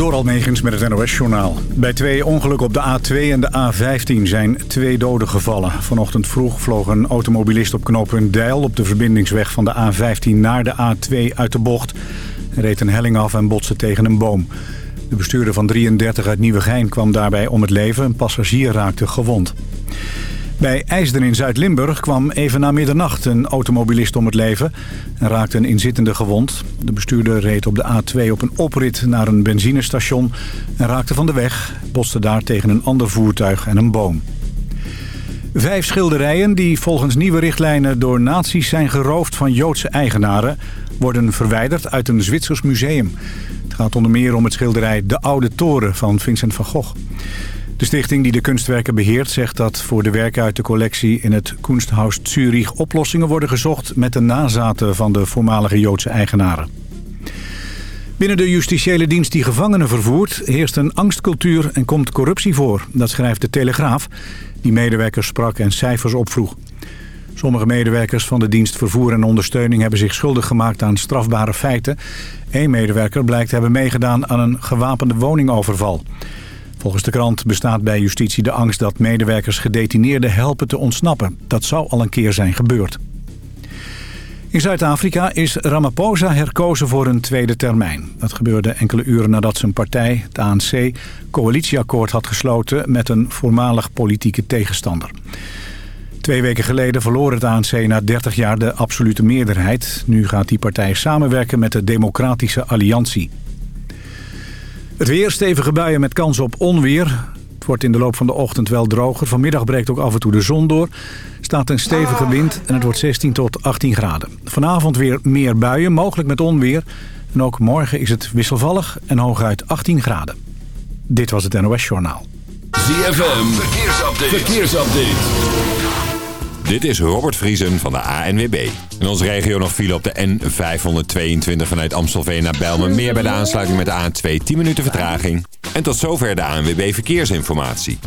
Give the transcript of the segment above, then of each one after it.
Door Almegens met het NOS-journaal. Bij twee ongelukken op de A2 en de A15 zijn twee doden gevallen. Vanochtend vroeg vloog een automobilist op knooppunt Deil... op de verbindingsweg van de A15 naar de A2 uit de bocht. Hij reed een helling af en botste tegen een boom. De bestuurder van 33 uit Nieuwegein kwam daarbij om het leven. Een passagier raakte gewond. Bij IJsden in Zuid-Limburg kwam even na middernacht een automobilist om het leven en raakte een inzittende gewond. De bestuurder reed op de A2 op een oprit naar een benzinestation en raakte van de weg, botste daar tegen een ander voertuig en een boom. Vijf schilderijen die volgens nieuwe richtlijnen door nazi's zijn geroofd van Joodse eigenaren... worden verwijderd uit een Zwitsers museum. Het gaat onder meer om het schilderij De Oude Toren van Vincent van Gogh. De stichting die de kunstwerken beheert zegt dat voor de werken uit de collectie in het Kunsthaus Zurich oplossingen worden gezocht met de nazaten van de voormalige Joodse eigenaren. Binnen de justitiële dienst die gevangenen vervoert heerst een angstcultuur en komt corruptie voor. Dat schrijft de Telegraaf, die medewerkers sprak en cijfers opvroeg. Sommige medewerkers van de dienst Vervoer en Ondersteuning hebben zich schuldig gemaakt aan strafbare feiten. Eén medewerker blijkt hebben meegedaan aan een gewapende woningoverval. Volgens de krant bestaat bij justitie de angst dat medewerkers gedetineerden helpen te ontsnappen. Dat zou al een keer zijn gebeurd. In Zuid-Afrika is Ramaphosa herkozen voor een tweede termijn. Dat gebeurde enkele uren nadat zijn partij, het ANC, coalitieakkoord had gesloten met een voormalig politieke tegenstander. Twee weken geleden verloor het ANC na 30 jaar de absolute meerderheid. Nu gaat die partij samenwerken met de Democratische Alliantie. Het weer, stevige buien met kans op onweer. Het wordt in de loop van de ochtend wel droger. Vanmiddag breekt ook af en toe de zon door. Staat een stevige wind en het wordt 16 tot 18 graden. Vanavond weer meer buien, mogelijk met onweer. En ook morgen is het wisselvallig en hooguit 18 graden. Dit was het NOS Journaal. ZFM, verkeersupdate. verkeersupdate. Dit is Robert Vriesen van de ANWB. In onze regio nog file op de N522 vanuit Amstelveen naar Bijlmer. Meer bij de aansluiting met de A2 10 minuten vertraging. En tot zover de ANWB Verkeersinformatie.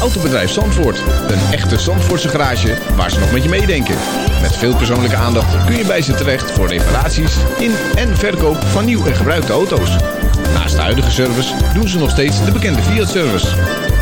Autobedrijf Zandvoort. Een echte Zandvoortse garage waar ze nog met je meedenken. Met veel persoonlijke aandacht kun je bij ze terecht voor reparaties in en verkoop van nieuw en gebruikte auto's. Naast de huidige service doen ze nog steeds de bekende Fiat-service.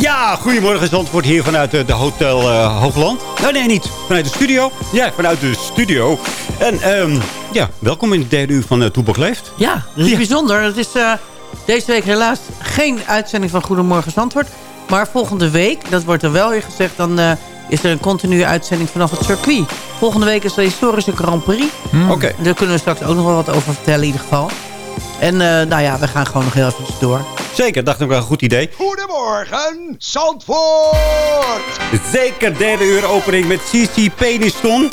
Ja, goedemorgen Zandvoort hier vanuit de, de Hotel uh, Hoogland. Nee, nee, niet. Vanuit de studio. Ja, vanuit de studio. En um, ja, welkom in het derde uur van uh, Toepak Leeft. Ja, dat is ja. bijzonder. Het is uh, deze week helaas geen uitzending van Goedemorgen Zandvoort. Maar volgende week, dat wordt er wel weer gezegd... dan uh, is er een continue uitzending vanaf het circuit. Volgende week is de historische Grand Prix. Hmm. Oké. Okay. Daar kunnen we straks ook nog wel wat over vertellen in ieder geval. En uh, nou ja, we gaan gewoon nog heel even door. Zeker, dacht ik wel een goed idee. Goedemorgen, Zandvoort! Zeker, derde uur opening met CC Peniston.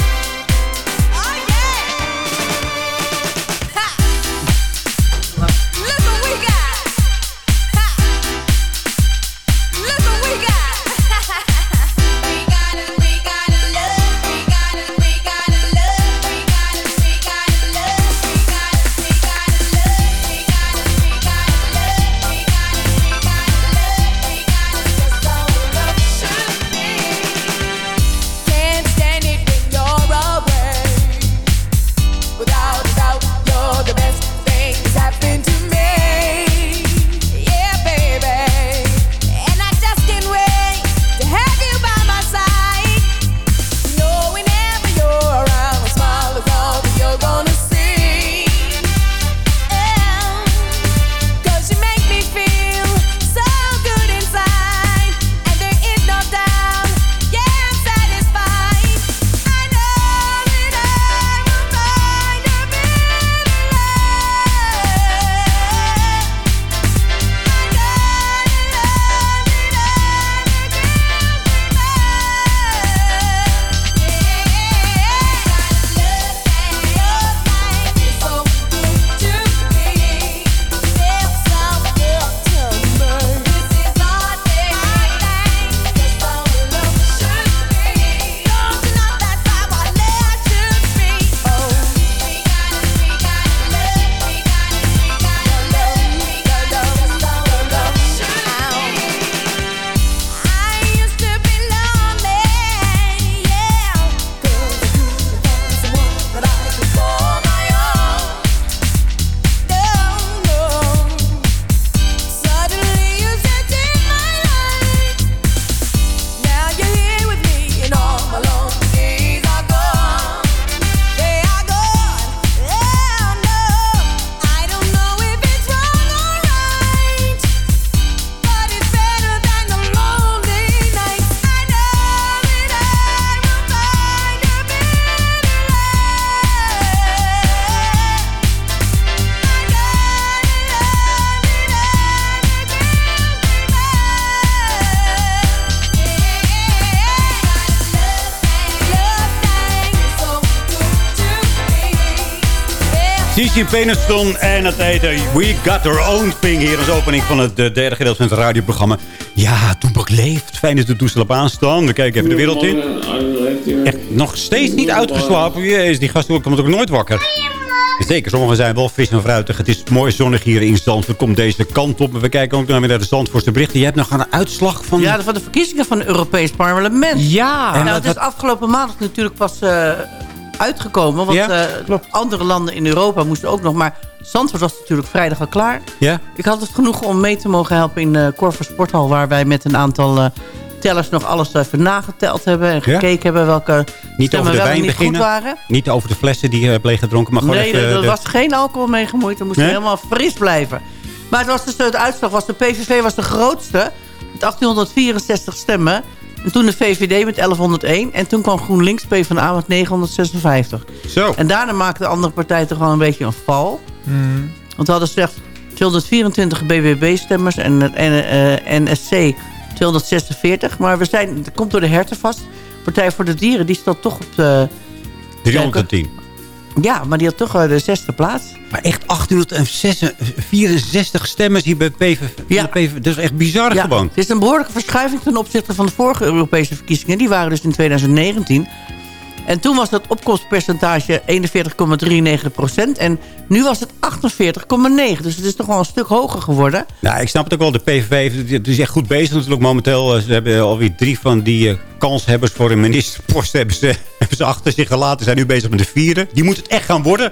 TC Peniston en het heet We Got Our Own Thing. Hier als opening van het eh, derde gedeelte van het radioprogramma. Ja, Toepak leeft. Fijn dat de toestel op aanstaan. We kijken even de wereld in. Echt nog steeds niet uitgeslapen. Jezus, die gast komt ook nooit wakker. Zeker, sommigen zijn wel fris en fruitig. Het is mooi zonnig hier in Zandvoort. Komt deze kant op. We kijken ook naar de Zandvoortse berichten. Je hebt nog een uitslag van... Ja, van de verkiezingen van het Europees Parlement. Ja. En nou, het is afgelopen maandag natuurlijk pas uh, uitgekomen. Want Ja, uh, andere landen in Europa moesten ook nog. Maar Zandvoort was natuurlijk vrijdag al klaar. Ja? Ik had het genoeg om mee te mogen helpen in Corver Sporthal... waar wij met een aantal uh, tellers nog alles even nageteld hebben... en gekeken Ja? hebben welke Niet over de wijn niet goed beginnen. waren. Niet over de flessen die je hebt leeggedronken. Maar gewoon Nee, even, er, er de- was geen alcohol mee gemoeid. Moesten Nee? helemaal fris blijven. Maar het was dus, de uitslag was de PVV was de grootste. Met 1864 stemmen. En toen de VVD met 1101. En toen kwam GroenLinks PvdA met 956. Zo. En daarna maakten de andere partijen toch wel een beetje een val. Want we hadden slechts 224 BBB-stemmers en het NSC 246. Maar we zijn, dat komt door de herten vast. Partij voor de Dieren, die staat toch op de... 310. Ja, maar die had toch de zesde plaats. Maar echt 864 stemmers hier bij PVV. Ja. Dat is echt bizar Ja, gewoon. het is een behoorlijke verschuiving ten opzichte van de vorige Europese verkiezingen. Die waren dus in 2019. En toen was dat opkomstpercentage 41,39 procent. En nu was het 48,9. Dus het is toch wel een stuk hoger geworden. Nou, ik snap het ook wel. De PVV is echt goed bezig natuurlijk momenteel. Eh, Ze hebben alweer drie van die eh, kanshebbers voor een ministerpost hebben ze, hebben ze achter zich gelaten. Ze zijn nu bezig met de vierde. Die moet het echt gaan worden.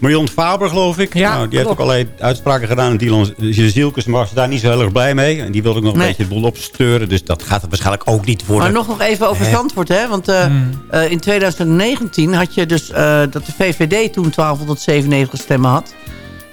Marion Faber, geloof ik. Ja, nou, die heeft ook allerlei uitspraken gedaan. En Dylan Zielkes was daar niet zo heel erg blij mee. En die wilde ook nog een beetje de boel opsteuren. Dus dat gaat het waarschijnlijk ook niet worden. Maar nog, nog even over? Zandvoort. Hè? Want eh, eh, in 2019 had je dus eh, dat de VVD toen 1297 stemmen had.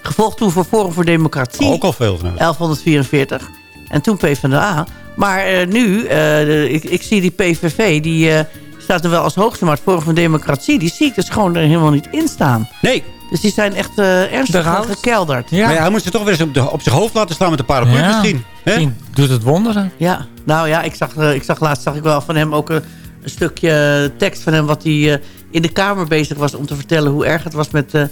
Gevolgd toen voor Forum voor Democratie. ook al veel trouwens. 1144. En toen PvdA. Maar eh, nu, eh, ik, ik zie die PVV, die eh, staat er wel als hoogste. Maar het Forum voor Democratie, die zie ik dus gewoon er helemaal niet in staan. Nee, Dus die zijn echt eh, ernstig gekelderd. Ja, maar ja, hij moet ze toch weer eens op, de, op zijn hoofd laten slaan met een paraplu Ja. misschien. Hè? doet het wonderen. Ja, nou ja, ik zag, eh, ik zag laatst zag ik wel van hem ook een, een stukje tekst van hem... wat hij eh, in de Kamer bezig was om te vertellen hoe erg het was met... eh,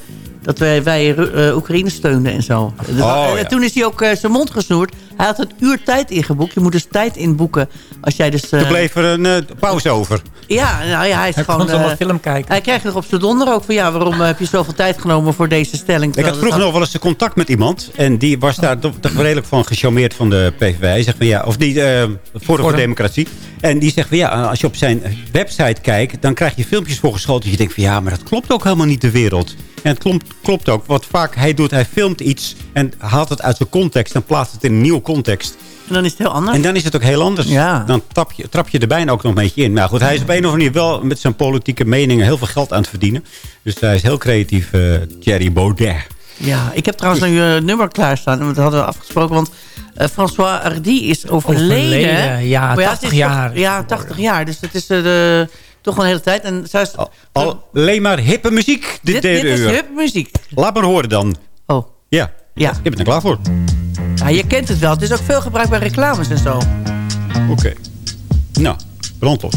dat wij, wij Ru- eh, Oekraïne steunden en zo. Dus Oh, en ja. Toen is hij ook eh, zijn mond gesnoerd. Hij had een uur tijd ingeboekt. Je moet dus tijd inboeken als jij dus... eh, Er bleef er een eh, pauze over. Ja, nou ja, hij is Hij gewoon... eh, wat film kijken. hij krijgt nog op zijn donder ook van... ja, waarom eh, heb je zoveel tijd genomen voor deze stelling? Ik had vroeger nog wel eens contact met iemand. En die was daar toch, toch redelijk van gecharmeerd van de PVV. Hij zegt van ja, of die eh Forum voor. Democratie. En die zegt van ja, als je op zijn website kijkt... dan krijg je filmpjes voorgeschoten. Dat je denkt van ja, maar dat klopt ook helemaal niet de wereld. En het klopt, klopt ook. Wat vaak hij doet, hij filmt iets... en haalt het uit zijn context en plaatst het in een nieuwe context. En dan is het heel anders. En dan is het ook heel anders. Ja. Dan trap je, trap je er bijna ook nog een beetje in. Maar goed, hij is op een of andere manier wel met zijn politieke meningen... heel veel geld aan het verdienen. Dus hij is heel creatief, eh Thierry Baudet. Ja, ik heb trouwens een uh, nummer klaarstaan. Dat hadden we afgesproken, want uh, François Hardy is overleden. Overleden, ja, Maar 80 het is jaar. ja, 80 jaar. Dus dat is uh, de, toch wel een hele tijd. En zij is, Al, alleen maar hippe muziek dit, dit, derde dit is uur. hip muziek. Laat maar horen dan. Oh, Ja, ja. ik ben er klaar voor. Oké. ja. Je kent het wel. Het is ook veel gebruikt bij reclames en zo. Nou, brandlos.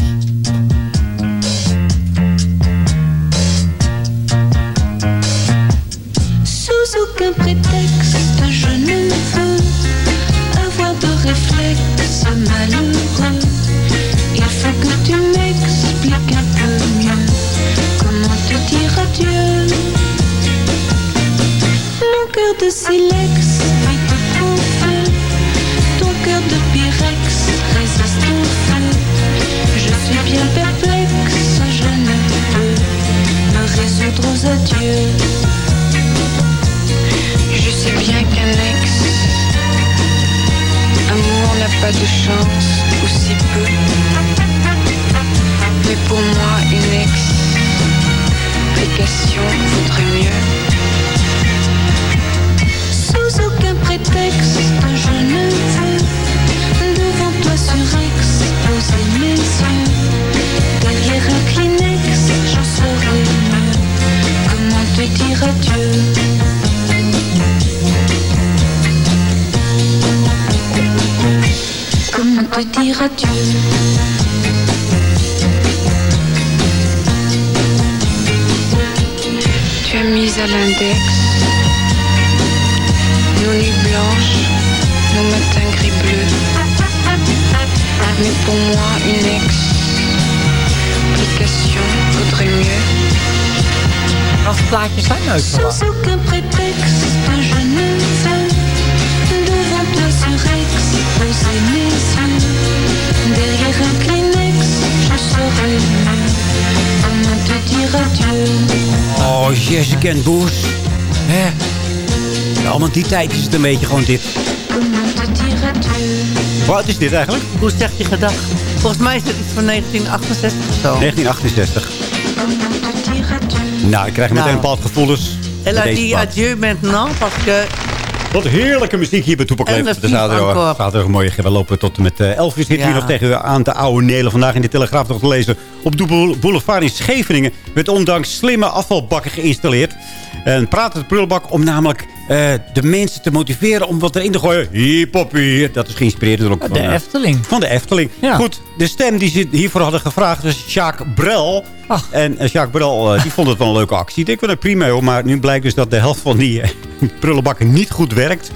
Sous aucun prétexte, je ne veux avoir de réflexe malheureux. Il faut que tu m'expliques un peu mieux comment te dire adieu. Mon cœur de silex vit au feu, ton cœur de pyrex résiste au feu. Je suis bien perplexe, je ne peux me résoudre aux adieux. Je sais bien qu'un ex, amour n'a pas de chance, ou si peu. Mais pour moi, une explication vaudrait mieux. Sous aucun prétexte, je ne veux devant toi sur ex poser mes yeux. Derrière un Kleenex, j'en saurais mieux. Comment te dire adieu? Comment te dire adieu? Chemise à l'index, nos nuits blanches, nos matins gris bleus. Mais pour moi, une explication vaudrait mieux. Als plaatjes zijn leuk gewoon. Sans aucun prétexte, je ne veux devant toi ce Rex poser mes yeux. Derrière un Kleenex, je serai mieux. Comment te dire adieu? Oh, Jessica en Boes. Hè? Ja, want die tijd is het een beetje gewoon dit. Wat is dit eigenlijk? Hoe zegt je gedag? Volgens mij is het iets van 1968 of zo. 1968. Comment te dire adieu? Nou, ik krijg meteen Nou. een bepaald gevoelens. Elle met a dit adieu maintenant, parce que... Wat heerlijke muziek hier bij Toepak En Leeft. de Er een mooie We lopen tot en met eh, elf uur. Zit Ja. hier nog tegen u aan te oude nelen. Vandaag in de Telegraaf nog te lezen. Op de Boul- boulevard in Scheveningen werd ondanks slimme afvalbakken geïnstalleerd. En praat het prullenbak om namelijk eh, de mensen te motiveren om wat erin te gooien. Hier, poppie. Dat is geïnspireerd door ook van, De eh, Efteling. van de Efteling. Ja. Goed, de stem die ze hiervoor hadden gevraagd was Jacques Brel. Ach. En eh, Jacques Brel die vond het wel een leuke actie. Ik wel een prima hoor. Maar nu blijkt dus dat de helft van die prullenbakken niet goed werkt.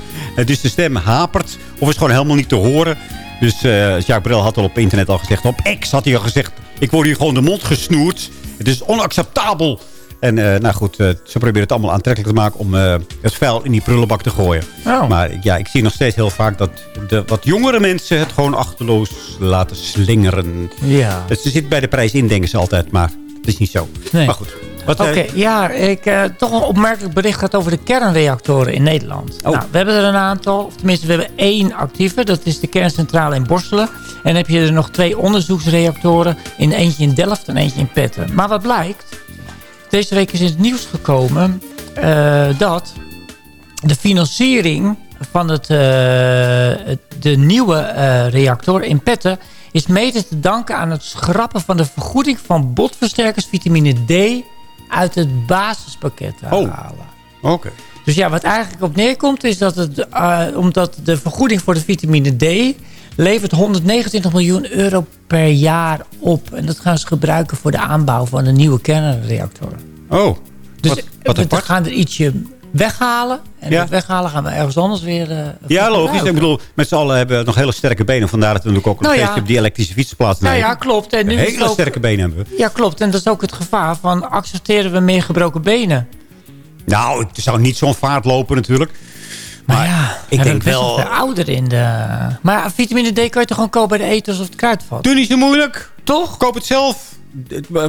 Dus de stem hapert. Of is gewoon helemaal niet te horen. Dus Jacques Brel had al op internet al gezegd. Op X had hij al gezegd. Ik word hier gewoon de mond gesnoerd. Het is onacceptabel. En eh, nou goed, eh, ze proberen het allemaal aantrekkelijk te maken om eh, het vuil in die prullenbak te gooien. Oh. Maar ja, ik zie nog steeds heel vaak dat de wat jongere mensen het gewoon achterloos laten slingeren. Ja. Het zit bij de prijs in, denken ze altijd, maar het is niet zo. Nee. Maar goed. Wat, Oké, ja, ik toch een opmerkelijk bericht gaat over de kernreactoren in Nederland. Oh. Nou, we hebben er een aantal, of tenminste we hebben één actieve. Dat is de kerncentrale in Borselen. En dan heb je er nog twee onderzoeksreactoren. In eentje in Delft en eentje in Petten. Maar wat blijkt? Deze week is in het nieuws gekomen eh, dat de financiering van het, eh, de nieuwe eh, reactor in Petten is mede te danken aan het schrappen van de vergoeding van botversterkers vitamine D uit het basispakket Oh. halen. Oké. Dus ja, wat eigenlijk op neerkomt is dat het, omdat de vergoeding voor de vitamine D levert 129 miljoen euro per jaar op. En dat gaan ze gebruiken voor de aanbouw van een nieuwe kernreactor. Oh, Dus wat, wat we apart. gaan er ietsje weghalen. En Ja. dat weghalen gaan we ergens anders weer eh, Ja, logisch. Ik bedoel, met z'n allen hebben we nog hele sterke benen. Vandaar dat we natuurlijk ook nog steeds op die elektrische fietsen plaatsnemen. Nou ja, klopt. En nu hele ook- sterke benen hebben we. Ja, klopt. En dat is ook het gevaar van accepteren we meer gebroken benen. Nou, het zou niet zo'n vaart lopen natuurlijk. Maar, Maar ja, ik denk best wel- veel ouder in de... Maar vitamine D kan je toch gewoon kopen bij de eters of het kruidvat? Doe niet zo moeilijk. Toch? Koop het zelf.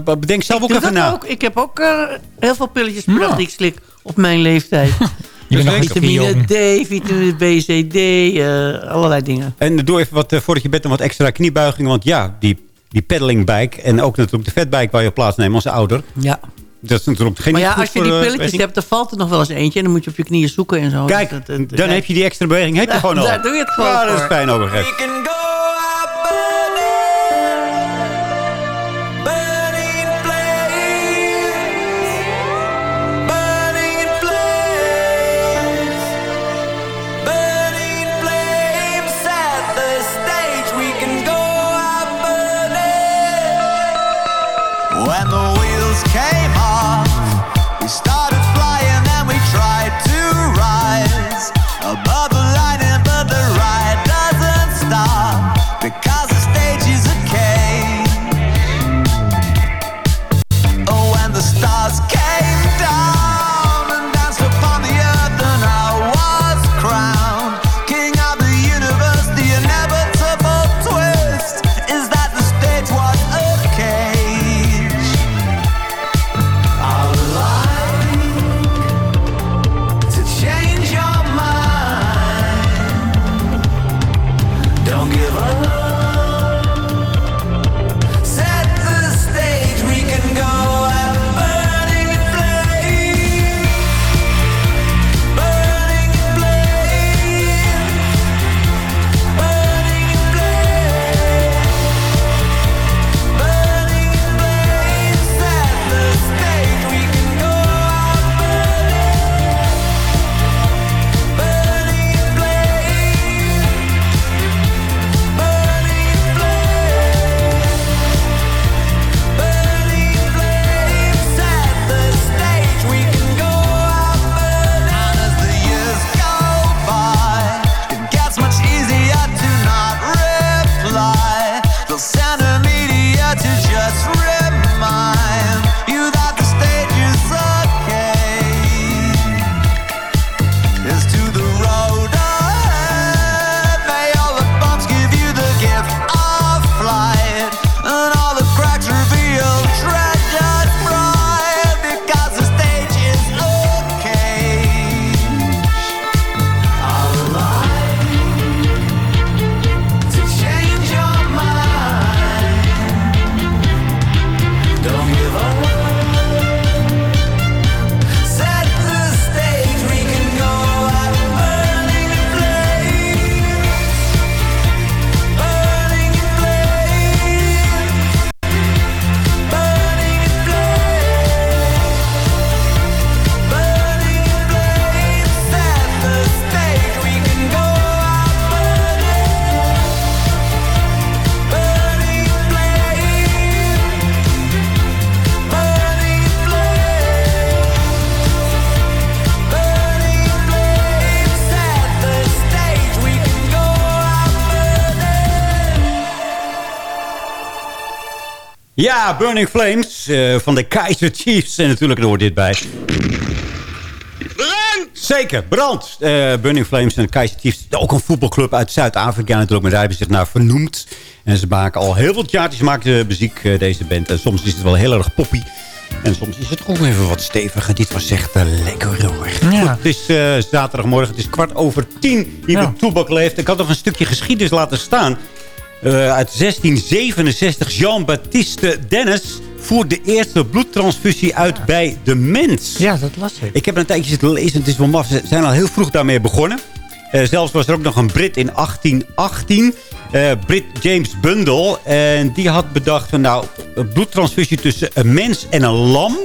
Bedenk zelf ook Doe even dat na. ook. Ik heb ook eh, heel veel pilletjes per dag die ik slik op mijn leeftijd. Bent nog vitamine D, vitamine B, C, D, eh, allerlei dingen. En doe even wat, eh, voordat je bed dan wat extra kniebuigingen. Want ja, die, die pedaling bike en ook natuurlijk de fatbike waar je plaatsneemt als ouder. Ja. Dat is natuurlijk geen Maar ja, als je die eh, pilletjes beweging. hebt, dan valt er nog wel eens eentje. En dan moet je op je knieën zoeken en zo. Kijk, Dus dat- dat- dan ja. heb je die extra beweging. Heb je gewoon al. daar doe je het gewoon Ja, dat is fijn overigens. Ja, Burning Flames eh, van de Kaiser Chiefs. En natuurlijk hoort dit bij. Brand! Zeker, brand. Eh, Burning Flames en de Kaiser Chiefs. Ook een voetbalclub uit Zuid-Afrika natuurlijk. Maar daar hebben ze zich naar vernoemd. En ze maken al heel veel jaartjes maken ze muziek, eh, deze band. En soms is het wel heel erg poppy. En soms is het ook even wat steviger. Dit was echt uh, lekker hoor. Ja. Goed, het is eh, zaterdagmorgen. Het is kwart over tien hier Ja. bij Toebak leeft. Ik had nog een stukje geschiedenis laten staan. Eh, uit 1667. Jean-Baptiste Dennis voert de eerste bloedtransfusie uit bij de mens. Ja, dat las ik. Ik heb een tijdje zitten lezen. Het is wel maf. Ze zijn al heel vroeg daarmee begonnen. Eh, zelfs was er ook nog een Brit in 1818. eh, Brit James Bundle. En die had bedacht van nou, bloedtransfusie tussen een mens en een lam.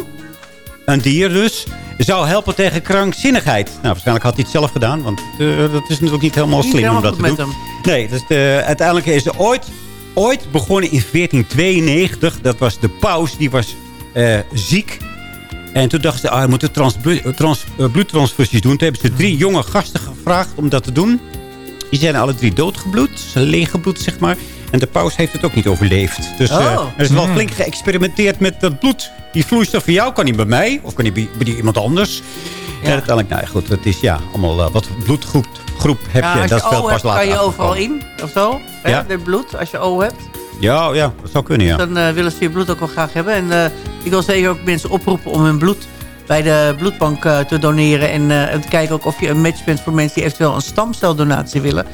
Een dier dus. Zou helpen tegen krankzinnigheid. Nou, waarschijnlijk had hij het zelf gedaan. Want eh, dat is natuurlijk niet helemaal Niet slim om helemaal dat te goed doen. met Nee, dus de, uiteindelijk is er ooit, ooit begonnen in 1492. Dat was de paus, die was eh, ziek. En toen dachten ze, ah, we moeten trans, trans, eh, bloedtransfusies doen. Toen hebben ze drie jonge gasten gevraagd om dat te doen. Die zijn alle drie doodgebloed. Ze leeggebloed, zeg maar. En de paus heeft het ook niet overleefd. Dus eh, Oh. er is wel flink geëxperimenteerd met dat bloed. Die vloeistof van jou kan niet bij mij. Of kan niet bij, bij iemand anders. En uiteindelijk, nou ja, goed. Het is ja, allemaal eh, wat bloedgroep groep heb Ja, je. als dat je is pas hebt, later kan je overal in. Of zo. Hè? Ja. De bloed, als je O hebt. Ja, ja, dat zou kunnen, ja. Dan eh, willen ze je bloed ook wel graag hebben. En eh, ik wil zeker ook mensen oproepen om hun bloed bij de bloedbank eh, te doneren. En, en te kijken ook of je een match bent voor mensen die eventueel een stamceldonatie willen.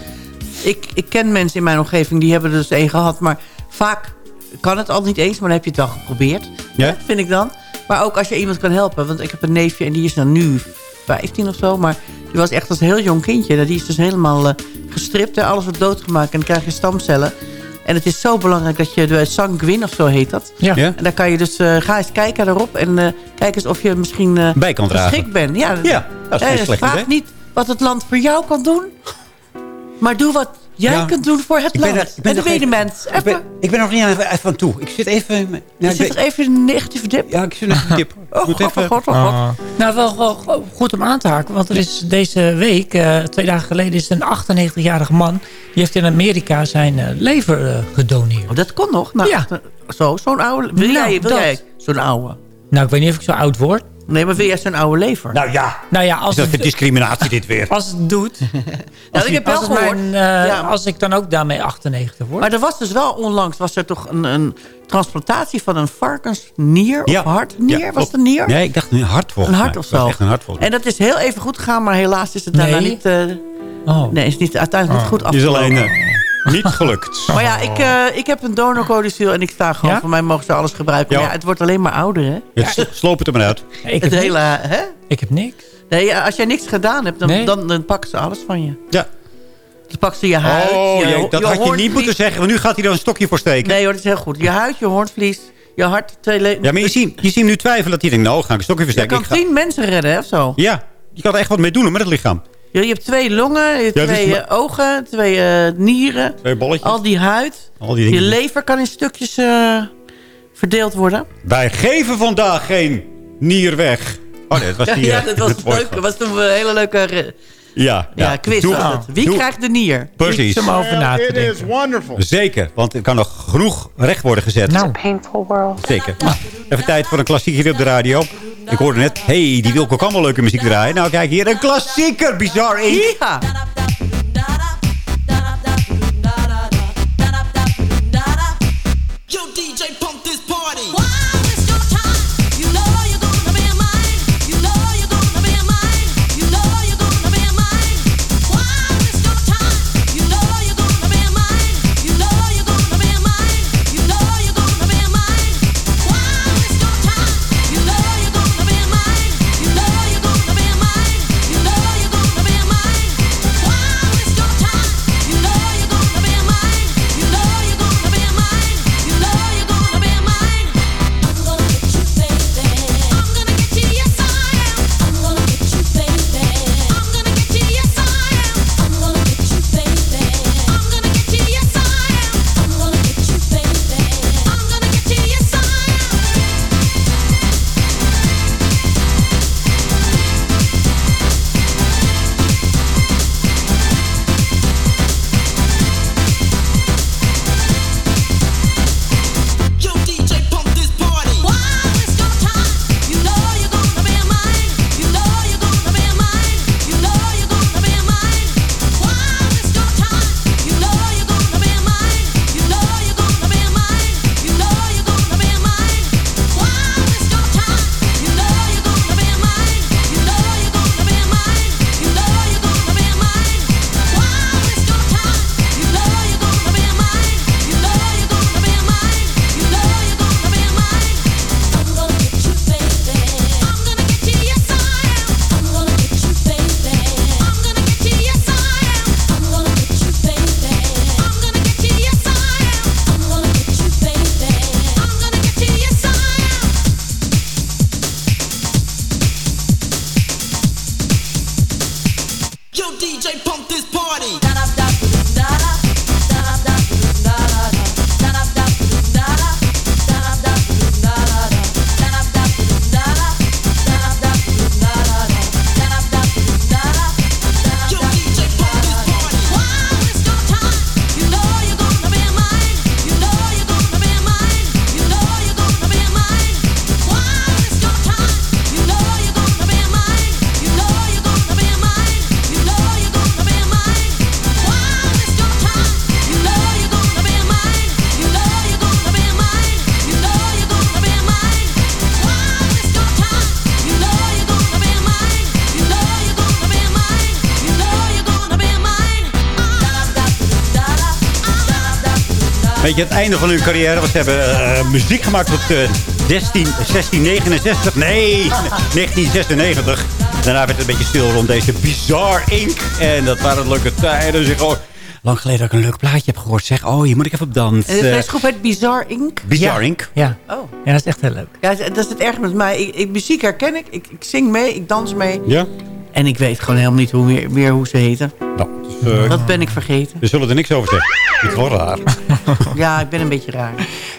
Ik, ik ken mensen in mijn omgeving die hebben er dus één gehad. Maar vaak kan het al niet eens, maar dan heb je het wel geprobeerd. Ja? Vind ik dan. Maar ook als je iemand kan helpen. Want ik heb een neefje en die is dan nu 15 of zo. Maar die was echt als een heel jong kindje. Die is dus helemaal eh, gestript. Hè. Alles wordt doodgemaakt en dan krijg je stamcellen. En het is zo belangrijk dat je de sanguine of zo heet dat. Ja. Ja? En dan kan je dus, eh, ga eens kijken daarop. En eh, kijk eens of je misschien eh, Bij kan geschikt bent. Ja, Ja, dat is geen slecht Vraag idee. niet wat het land voor jou kan doen. Maar doe wat jij Ja. kunt doen voor het land. er- ik ben en de nog medemens. Ik ben, ik ben nog niet aan, even aan toe. Ik zit even... Nou, Je ik zit ben- er even in een negatieve dip. ja, ik zit nog een dip. Ik Oh, moet god, even... oh, god, oh, god. Nou, wel, wel goed om aan te haken. Want er is deze week, eh, twee dagen geleden, is een 98-jarige man. Die heeft in Amerika zijn eh, lever eh, gedoneerd. Oh, dat kon nog. Nou, Ja. Zo, zo'n oude... Wil Nou, jij, wil dat. jij zo'n oude? Nou, ik weet niet of ik zo oud word. Nee, maar wil jij zo'n oude lever? Nou ja, Nou ja, is als dat voor het, discriminatie dit weer? als het doet. Als, ik heb wel als, mijn, eh, Ja. als ik dan ook daarmee 98 word. Maar er was dus wel onlangs was er toch een, een transplantatie van een varkensnier Ja. of hartnier. Ja, was het een nier? Nee, ik dacht een hart volgens een hart of zo. echt een hart volgens en dat is heel even goed gegaan, maar helaas is het daarna Nee? niet... eh, oh. nee, is niet, uiteindelijk niet goed mij. is afgelopen. alleen eh, niet gelukt. Maar ja, ik, eh, ik heb een donorcodicil en ik sta gewoon... Ja? Voor mij mogen ze alles gebruiken. Ja. Maar ja, het wordt alleen maar ouder, hè? Het slo- sloop het er maar uit. Ik, heb Het niks. hele, hè? ik heb niks. Nee, ja, als jij niks gedaan hebt, dan, Nee. dan, dan pakken ze alles van je. Ja. Dan pakken ze je huid, Oh, je, dat je had je niet moeten zeggen. Want nu gaat hij er een stokje voor steken. Nee hoor, dat is heel goed. Je huid, je hoornvlies, je hart, twee le- Ja, maar je ziet, je ziet hem nu twijfelen dat hij denkt... Nou, ga ik een stokje Je versteken. kan Ik ga- tien mensen redden, hè, of zo. Ja, je kan er echt wat mee doen met het lichaam. Je, je hebt twee longen, je hebt Ja, twee maar- eh, ogen, twee eh, nieren. Twee bolletjes. Al die huid. Al die Je lever kan in stukjes eh, verdeeld worden. Wij geven vandaag geen nier weg. Oh nee, dat was die... ja, dat was leuk. Dat was toen een hele leuke Ja, ja, quiz. Doe- was het. Wie doe- krijgt de nier? Precies. Om over na te denken. wonderful. Zeker, want er kan nog genoeg recht worden gezet. Nou, painful world. Zeker. Nou, even tijd voor een klassieker hier op de radio. Ik hoorde net, hey, die wil ook allemaal leuke muziek draaien. Nou, kijk hier, een klassieker, Bizar Inc. Ja. Weet je, het einde van hun carrière. Want ze hebben eh, muziek gemaakt tot eh 16, 1669. Nee, 1996. Daarna werd het een beetje stil rond deze Bizarre Inc. En dat waren leuke tijden. Zeg, gewoon lang geleden dat ik een leuk plaatje heb gehoord. Zeg, oh, hier moet ik even op En de dansen. feestgroep heet Bizarre Inc. Bizarre Inc. Ja. Oh. ja, dat is echt heel leuk. Ja, dat is het erg met mij. Ik, ik, muziek herken ik. ik. Ik zing mee, ik dans mee. Ja? En ik weet gewoon helemaal niet hoe, meer, meer hoe ze heten. Nou, dus, eh, Dat ben ik vergeten. we zullen er niks over zeggen. Het wel raar. Ja, ik ben een beetje raar.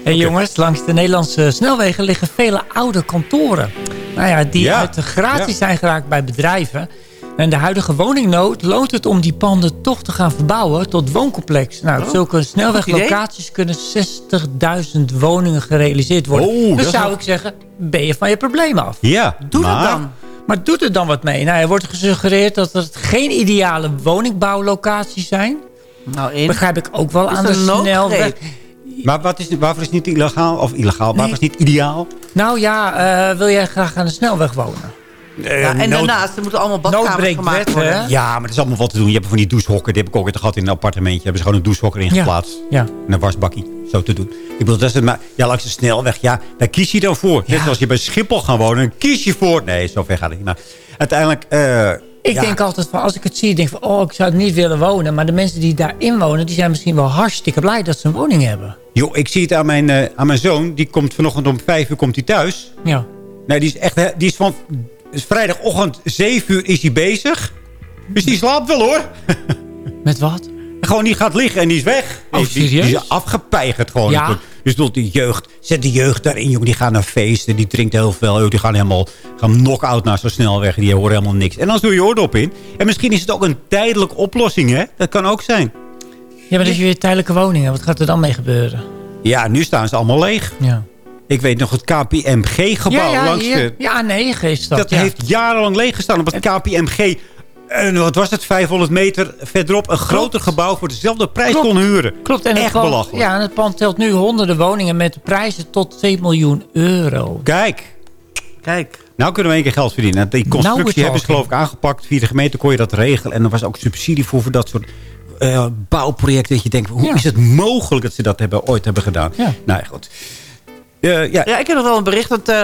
En jongens, langs de Nederlandse snelwegen liggen vele oude kantoren. Nou ja, die Ja. uit de gratie Ja. zijn geraakt bij bedrijven. En de huidige woningnood loont het om die panden toch te gaan verbouwen tot wooncomplex. Nou, op Oh, zulke snelweglocaties kunnen 60.000 woningen gerealiseerd worden. Oh, dat dus zou wel- ik zeggen, ben je van je probleem af. Ja, Doe maar, dat dan. Maar doet er dan wat mee? Nou, er wordt gesuggereerd dat het geen ideale woningbouwlocaties zijn. Nou, in. Begrijp ik ook wel Is aan de snelweg. Maar wat is, waarvoor is het niet illegaal? Of illegaal, waarvoor is het niet ideaal? Nou ja, eh, wil jij graag aan de snelweg wonen? Ja, en nood- daarnaast, er moeten allemaal badkamers gemaakt wet, worden. hè? Ja, maar er is allemaal wat te doen. Je hebt van die douchehokken. Die heb ik ook weer gehad in een appartementje. Hebben ze gewoon een douchehok erin Ja. geplaatst. Ja. En een wasbakkie. Zo te doen. Ik bedoel, dat is het maar... Ja, langs de snelweg. Ja, daar kies je dan voor. Net Ja. als je bij Schiphol gaan wonen. Dan kies je voor... Nee, zover gaat het niet. Maar uiteindelijk... eh, Ik ja. denk altijd van, als ik het zie, denk ik van, oh, ik zou het niet willen wonen. Maar de mensen die daarin wonen, die zijn misschien wel hartstikke blij dat ze een woning hebben. Joh, ik zie het aan mijn, eh, aan mijn zoon. Die komt vanochtend om vijf uur komt hij thuis. Ja. Nee, die is echt... Die is van... is vrijdagochtend 7 uur is hij bezig. Dus die slaapt wel hoor. Met wat? Gewoon, die gaat liggen en die is weg. Oh, Die- die, die serieus? is afgepeigerd gewoon. Ja. Dus bedoel, die jeugd, zet de jeugd daarin, jongen. Die gaan naar feesten, die drinkt heel veel. Die gaan helemaal gaan knock-out naar zo'n snelweg. Die horen helemaal niks. En dan doe je oordop in. En misschien is het ook een tijdelijke oplossing, hè? Dat kan ook zijn. Ja, maar als je weer tijdelijke woningen, wat gaat er dan mee gebeuren? Ja, nu staan ze allemaal leeg. Ja. Ik weet nog het KPMG-gebouw ja, ja, langs de... ja, nee, is dat. Dat ja. heeft jarenlang leeg gestaan op het KPMG. En wat was het? 500 meter verderop. Een groter gebouw voor dezelfde prijs Klopt. kon huren. Klopt. En Echt pand- belachelijk. Ja, en het pand telt nu honderden woningen met prijzen tot 2 miljoen euro. Kijk, Kijk. Nou kunnen we één keer geld verdienen. Die Nou, constructie hebben ze geloof ik aangepakt. Via de gemeente kon je dat regelen. En er was ook subsidie voor, voor dat soort eh, bouwprojecten. Dat je denkt, hoe Ja. is het mogelijk dat ze dat hebben, ooit hebben gedaan? Ja. Nou ja, goed. Ja. Ja, ik heb nog wel een bericht. Dat, eh,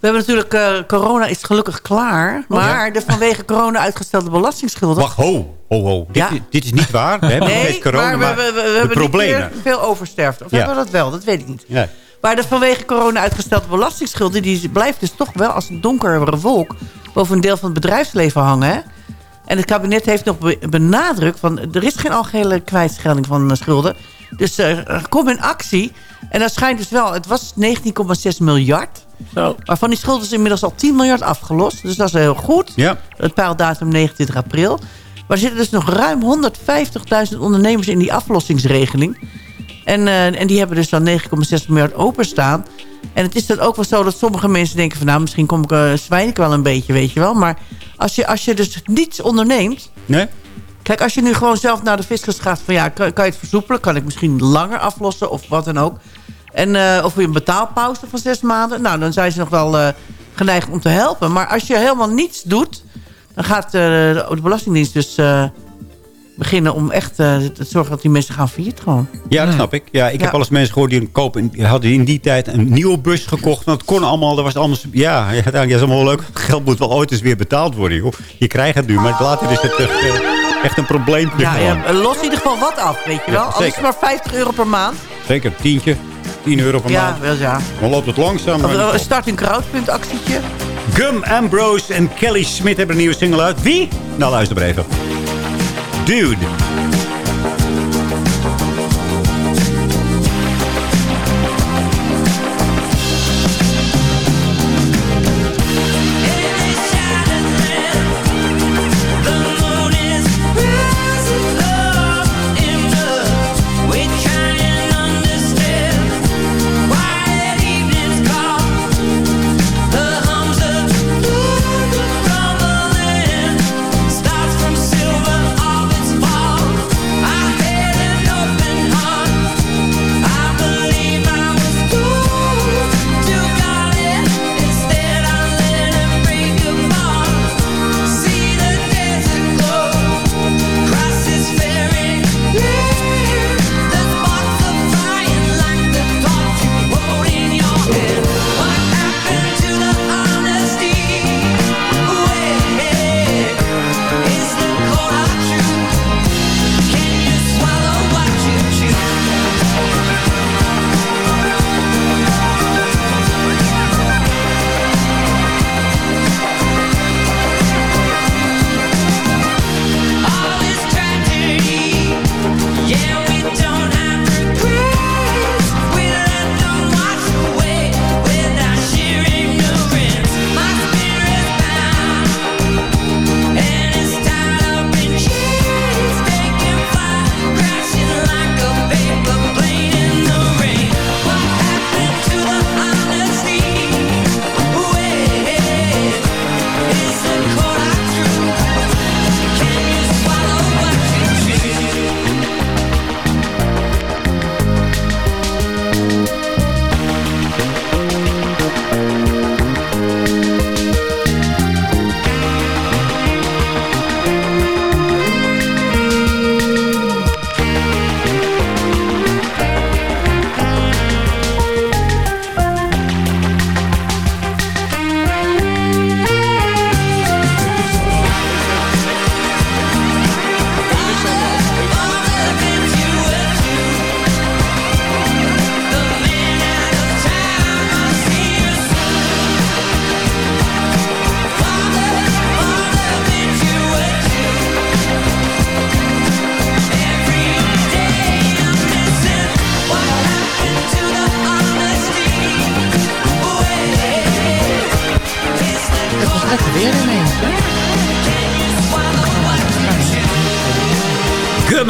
we hebben natuurlijk... eh, corona is gelukkig klaar. Maar de vanwege corona uitgestelde belastingsschulden... Wacht, ho, ho, ho. Dit, Ja. dit is niet waar. We hebben Nee, corona, maar we, hebben problemen. veel oversterfte. Of Ja. hebben we dat wel? Dat weet ik niet. Maar de vanwege corona uitgestelde belastingsschulden... die blijft dus toch wel als een donkere wolk... boven een deel van het bedrijfsleven hangen. hè? En het kabinet heeft nog be- benadrukt... van er is geen algehele kwijtschelding van eh, schulden. Dus kom in actie. En dat schijnt dus wel... het was 19,6 miljard... Zo. Waarvan die schuld is inmiddels al 10 miljard afgelost. Dus dat is heel goed. Ja. Het pijldatum 29 april. Maar er zitten dus nog ruim 150.000 ondernemers in die aflossingsregeling. En, eh, en die hebben dus dan 9,6 miljard openstaan. En het is dan ook wel zo dat sommige mensen denken van... nou, misschien kom ik, eh zwijn ik wel een beetje, weet je wel. Maar als je, als je dus niets onderneemt... Nee? Kijk, als je nu gewoon zelf naar de fiscus gaat... van ja, kan, kan je het versoepelen? Kan ik misschien langer aflossen of wat dan ook? En, eh, of een betaalpauze van zes maanden? Nou, dan zijn ze nog wel eh, geneigd om te helpen. Maar als je helemaal niets doet... dan gaat eh, de, Belastingdienst dus eh, beginnen om echt eh, te zorgen dat die mensen gaan failliet gewoon. Ja, dat snap ik. Ja, ik Ja. heb eens mensen gehoord die, een kopen, die hadden in die tijd een nieuwe bus gekocht. Want het kon allemaal, dat was allemaal... Ja, uiteindelijk is het allemaal leuk. Het geld moet wel ooit eens weer betaald worden, joh. Je krijgt het nu, maar later is het echt, eh, echt een probleem. Ja, ja, los in ieder geval wat af, weet je wel. Ja, Al is het zeker. maar 50 euro per maand. Zeker, tientje. 10 euro per Ja, maand. wel ja. Dan loopt het langzaam. Of, eh, start een crowdpunt actietje. Gum Ambrose en Kelly Smith hebben een nieuwe single uit. Wie? Nou, luister maar even. Dude.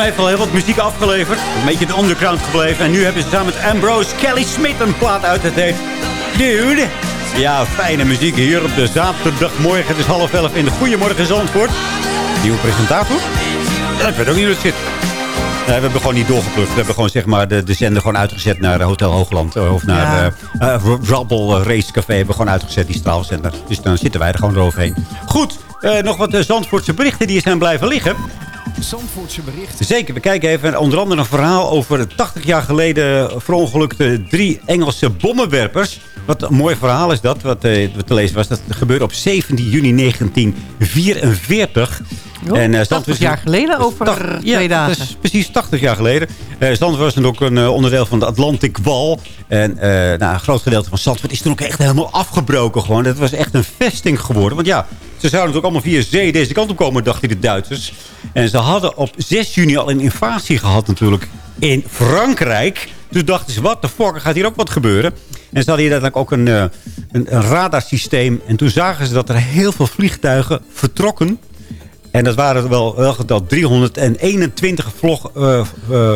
Heeft al heel wat muziek afgeleverd. Een beetje de underground gebleven. En nu hebben ze samen met Ambrose Kelly Smith een plaat uit. Het heet Dude. Ja, fijne muziek hier op de zaterdagmorgen. Het is half elf in de Goedemorgen Zandvoort. Nieuwe presentator? Ja, ik weet ook niet hoe het zit. Nee, we hebben gewoon niet doorgeplukt. We hebben gewoon zeg maar, de, de zender gewoon uitgezet naar eh, Hotel Hoogland. eh, Of naar Ja. eh uh, Rabbel Racecafé hebben we gewoon uitgezet, die straalzender. Dus dan zitten wij er gewoon eroverheen. Goed, nog wat Zandvoortse berichten die zijn blijven liggen. Zandvoortse berichten. Zeker, we kijken even onder andere een verhaal over 80 jaar geleden verongelukte drie Engelse bommenwerpers. Wat een mooi verhaal is dat, wat, eh, te lezen was. Dat gebeurde op 17 juni 1944. Joh, en, eh, 80 Zandvoort is- jaar geleden over twee ja, dagen. dat is precies 80 jaar geleden. Eh Zandvoort was dan ook een onderdeel van de Atlantic Wall. En eh, nou, een groot gedeelte van Zandvoort is toen ook echt helemaal afgebroken. Gewoon. Het was echt een vesting geworden. Want ja, ze zouden natuurlijk allemaal via zee deze kant op komen, dachten de Duitsers. En ze hadden op 6 juni al een invasie gehad natuurlijk in Frankrijk. Dus dachten ze, wat de fuck, gaat hier ook wat gebeuren. En ze hadden hier uiteindelijk ook een, eh, een, een radarsysteem. En toen zagen ze dat er heel veel vliegtuigen vertrokken en dat waren wel, wel geteld 321 vlog, eh, eh,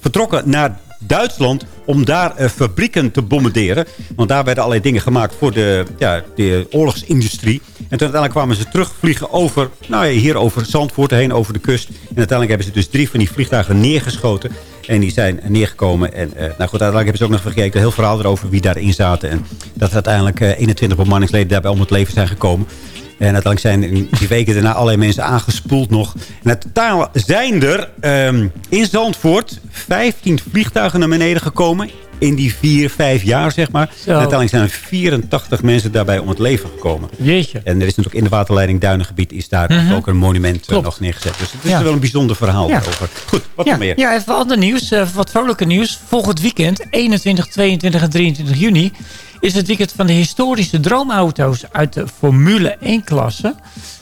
vertrokken naar Duitsland om daar fabrieken te bombarderen. Want daar werden allerlei dingen gemaakt voor de, ja, de oorlogsindustrie. En toen uiteindelijk kwamen ze terugvliegen over, nou ja, hier over Zandvoort heen, over de kust. En uiteindelijk hebben ze dus drie van die vliegtuigen neergeschoten. En die zijn neergekomen. En eh, nou goed, uiteindelijk hebben ze ook nog gekeken, heel verhaal erover wie daarin zaten. En dat uiteindelijk eh, 21 bemanningsleden daarbij om het leven zijn gekomen. En uiteindelijk zijn in die weken daarna allerlei mensen aangespoeld nog. En in totaal zijn er ehm, in Zandvoort 15 vliegtuigen naar beneden gekomen. In die vier, vijf jaar, zeg maar. En uiteindelijk zijn er 84 mensen daarbij om het leven gekomen. Jeetje. En er is natuurlijk in de waterleiding Duinengebied is daar Mhm. ook een monument eh, Klopt. nog neergezet. Dus het is Ja. wel een bijzonder verhaal Ja. over. Goed, wat ja, meer? Ja, even ander nieuws. eh, wat vrolijke nieuws. Volgend weekend, 21, 22 en 23 juni... is het weekend van de historische droomauto's uit de Formule 1-klasse.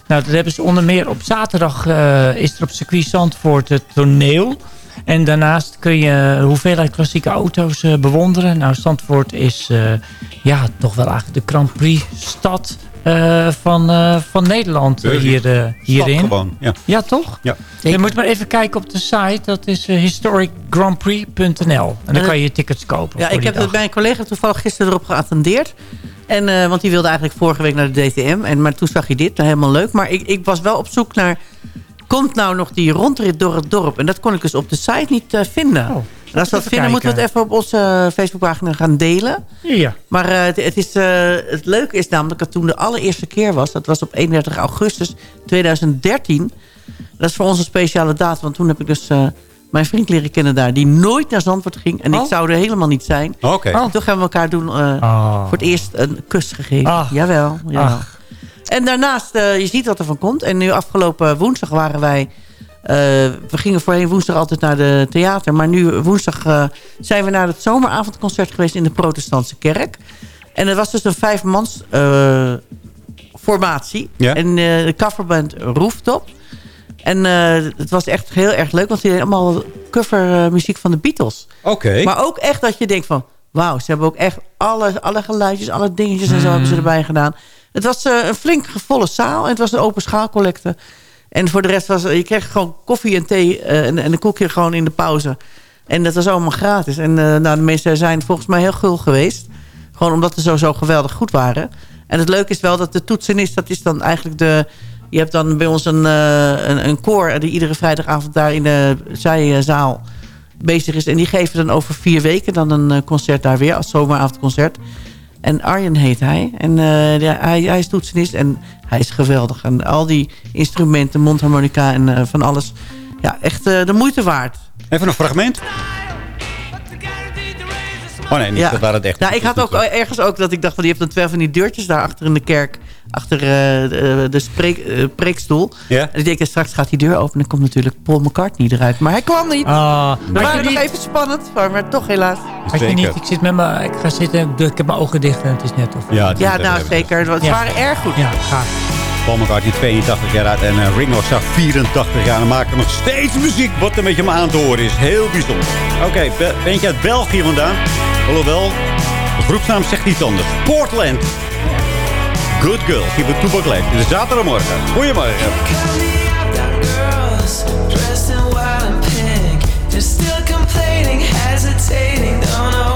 Nou, dat hebben ze onder meer op zaterdag... eh, is er op circuit Zandvoort het toneel... En daarnaast kun je een hoeveelheid klassieke auto's eh, bewonderen. Nou, Zandvoort is eh, ja, toch wel eigenlijk de Grand Prix stad eh, van, eh, van Nederland hier, hierin. gewoon, ja. Ja, toch? Ja. Je moet maar even kijken op de site. Dat is historicgrandprix.nl. En dan kan je je tickets kopen. Ja, voor ik die heb het dag. bij een collega toevallig gisteren erop geattendeerd. En, eh, want die wilde eigenlijk vorige week naar de DTM. En, maar toen zag je dit, nou, helemaal leuk. Maar ik, ik was wel op zoek naar... Komt nou nog die rondrit door het dorp? En dat kon ik dus op de site niet eh, vinden. Oh, en als we dat vinden, moeten we het even op onze eh, Facebookpagina gaan delen. Ja. Maar eh, het, het, is, eh, het leuke is namelijk dat toen de allereerste keer was... dat was op 31 augustus 2013. Dat is voor ons een speciale datum. Want toen heb ik dus eh, mijn vriend leren kennen daar... die nooit naar Zandvoort ging. En Oh. ik zou er helemaal niet zijn. Oké. Toch hebben we elkaar doen, eh, Oh. voor het eerst een kus gegeven. Ach. Jawel. jawel. Ach. En daarnaast, eh, je ziet wat er van komt. En nu afgelopen woensdag waren wij... eh, we gingen voorheen woensdag altijd naar de theater. Maar nu woensdag eh, zijn we naar het zomeravondconcert geweest... in de protestantse kerk. En het was dus een vijfmans formatie. Ja. En de coverband Rooftop. En eh, het was echt heel erg leuk. Want die deden allemaal covermuziek van de Beatles. Oké. Maar ook echt dat je denkt van... Wauw, ze hebben ook echt alle, alle geluidjes, alle dingetjes en zo hebben ze erbij gedaan. Het was eh, een flink volle zaal en het was een open schaalcollecte. En voor de rest was je kreeg gewoon koffie en thee eh, en, en een koekje gewoon in de pauze. En dat was allemaal gratis. En eh, nou, de mensen zijn volgens mij heel gul geweest. Gewoon omdat ze zo, zo geweldig goed waren. En het leuke is wel dat de toetsenist, dat is dan eigenlijk de... Je hebt dan bij ons een, eh, een, een koor die iedere vrijdagavond daar in de zijzaal bezig is. En die geven dan over vier weken dan een concert daar weer, als zomeravondconcert. En Arjen heet hij. En eh, ja, hij, hij is toetsenist en hij is geweldig. En al die instrumenten, mondharmonica en eh, van alles. Ja, echt eh, de moeite waard. Even een fragment. Oh nee, niet, Ja. dat waren het echt. Nou, ik had ook ergens ook dat ik dacht van die heeft dan twee van die deurtjes daar achter in de kerk. Achter eh, de, de spreek, eh, preekstoel. Ja? En ik denk, straks gaat die deur open en dan komt natuurlijk Paul McCartney eruit. Maar hij kwam niet. Ah, We had waren je nog niet, even spannend, maar, maar toch helaas. had je niet, ik zit met mijn, ik ga zitten, ik heb mijn ogen dicht en het is net of. Ja, Ja, nou zeker. Ze Ja. waren erg goed. Ja, gaaf. Paul McCartney 82 jaar uit en eh, Ringo Starr 84 jaar. En maken nog steeds muziek wat een beetje om aan te horen is. Heel bijzonder. Oké, Be- ben je uit België vandaan? Alhoewel, de groepsnaam zegt iets anders. Portland. Good Girl. Die we toepak de zaterdagmorgen. Goedemorgen. still complaining, hesitating, don't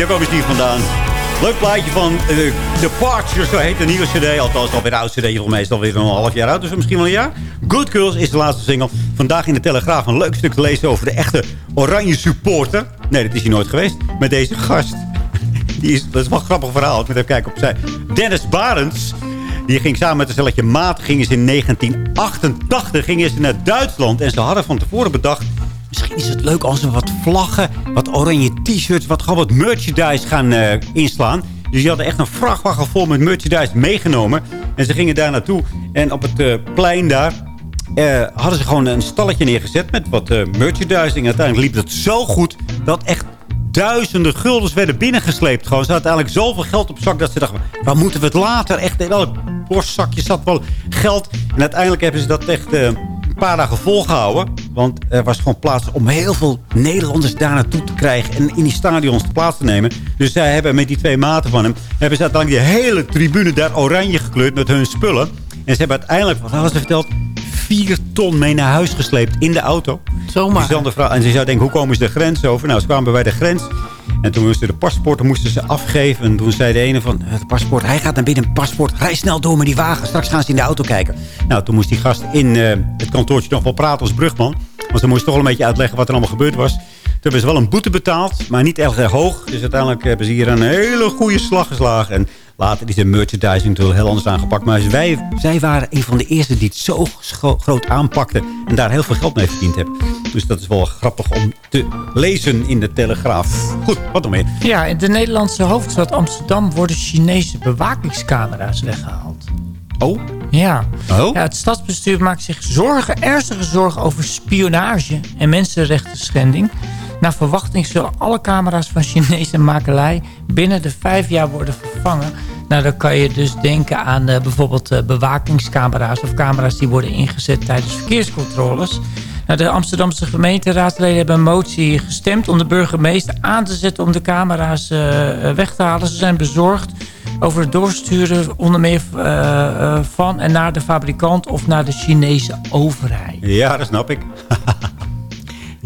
daar komen ze niet vandaan. Leuk plaatje van uh, Departure, zo heet de nieuwe cd. Althans, alweer de oude cd. Volgens mij is het alweer een half jaar oud, dus misschien wel een jaar. Good Girls is de laatste single. Vandaag in de Telegraaf een leuk stuk te lezen over de echte oranje supporter. Nee, dat is hij nooit geweest. Met deze gast. Die is, dat is wel een grappig verhaal. Ik moet even kijken op zij. Dennis Barends. Die ging samen met een stelletje maat. Gingen ze in 1988 gingen ze naar Duitsland. En ze hadden van tevoren bedacht... Misschien is het leuk als we wat vlaggen, wat oranje t-shirts, wat gewoon wat merchandise gaan eh, inslaan. Dus die hadden echt een vrachtwagen vol met merchandise meegenomen. En ze gingen daar naartoe. En op het eh, plein daar eh, hadden ze gewoon een stalletje neergezet met wat eh merchandising. Uiteindelijk liep het zo goed dat echt duizenden guldens werden binnengesleept. Gewoon. Ze hadden eigenlijk zoveel geld op zak dat ze dachten... waar moeten we het later? Echt in elk borstzakje zat wel geld. En uiteindelijk hebben ze dat echt een paar dagen volgehouden. Want er was gewoon plaats om heel veel Nederlanders daar naartoe te krijgen... en in die stadions te plaats te nemen. Dus zij hebben met die twee maten van hem... hebben ze uiteindelijk die hele tribune daar oranje gekleurd met hun spullen. En ze hebben uiteindelijk, wat hadden ze verteld... vier ton mee naar huis gesleept in de auto. Zomaar. Dus en ze zou denken, hoe komen ze de grens over? Nou, ze kwamen bij de grens. En toen moesten de paspoorten moesten ze afgeven. En toen zei de ene van, het paspoort, hij gaat naar binnen, paspoort. Rij snel door met die wagen. Straks gaan ze in de auto kijken. Nou, toen moest die gast in eh, het kantoortje nog wel praten als brugman. Want ze moest toch wel een beetje uitleggen wat er allemaal gebeurd was. Toen hebben ze wel een boete betaald, maar niet erg erg hoog. Dus uiteindelijk hebben ze hier een hele goede slag geslagen. En later is de merchandising natuurlijk heel anders aangepakt. Maar wij, zij waren een van de eerste die het zo groot aanpakten. En daar heel veel geld mee verdiend hebben. Dus dat is wel grappig om te lezen in de Telegraaf. Goed, wat nog meer? Ja, in de Nederlandse hoofdstad Amsterdam worden Chinese bewakingscamera's weggehaald. Oh? Ja. Oh? ja. Het stadsbestuur maakt zich zorgen, ernstige zorgen over spionage en mensenrechten schending. Naar verwachting zullen alle camera's van Chinese makelij binnen de vijf jaar worden vervangen. Nou, dan kan je dus denken aan eh, bijvoorbeeld eh, bewakingscamera's of camera's die worden ingezet tijdens verkeerscontroles. Nou, de Amsterdamse gemeenteraadsleden hebben een motie gestemd om de burgemeester aan te zetten om de camera's eh, eh, weg te halen. Ze zijn bezorgd over het doorsturen onder meer van en naar de fabrikant of naar de Chinese overheid. Ja, dat snap ik.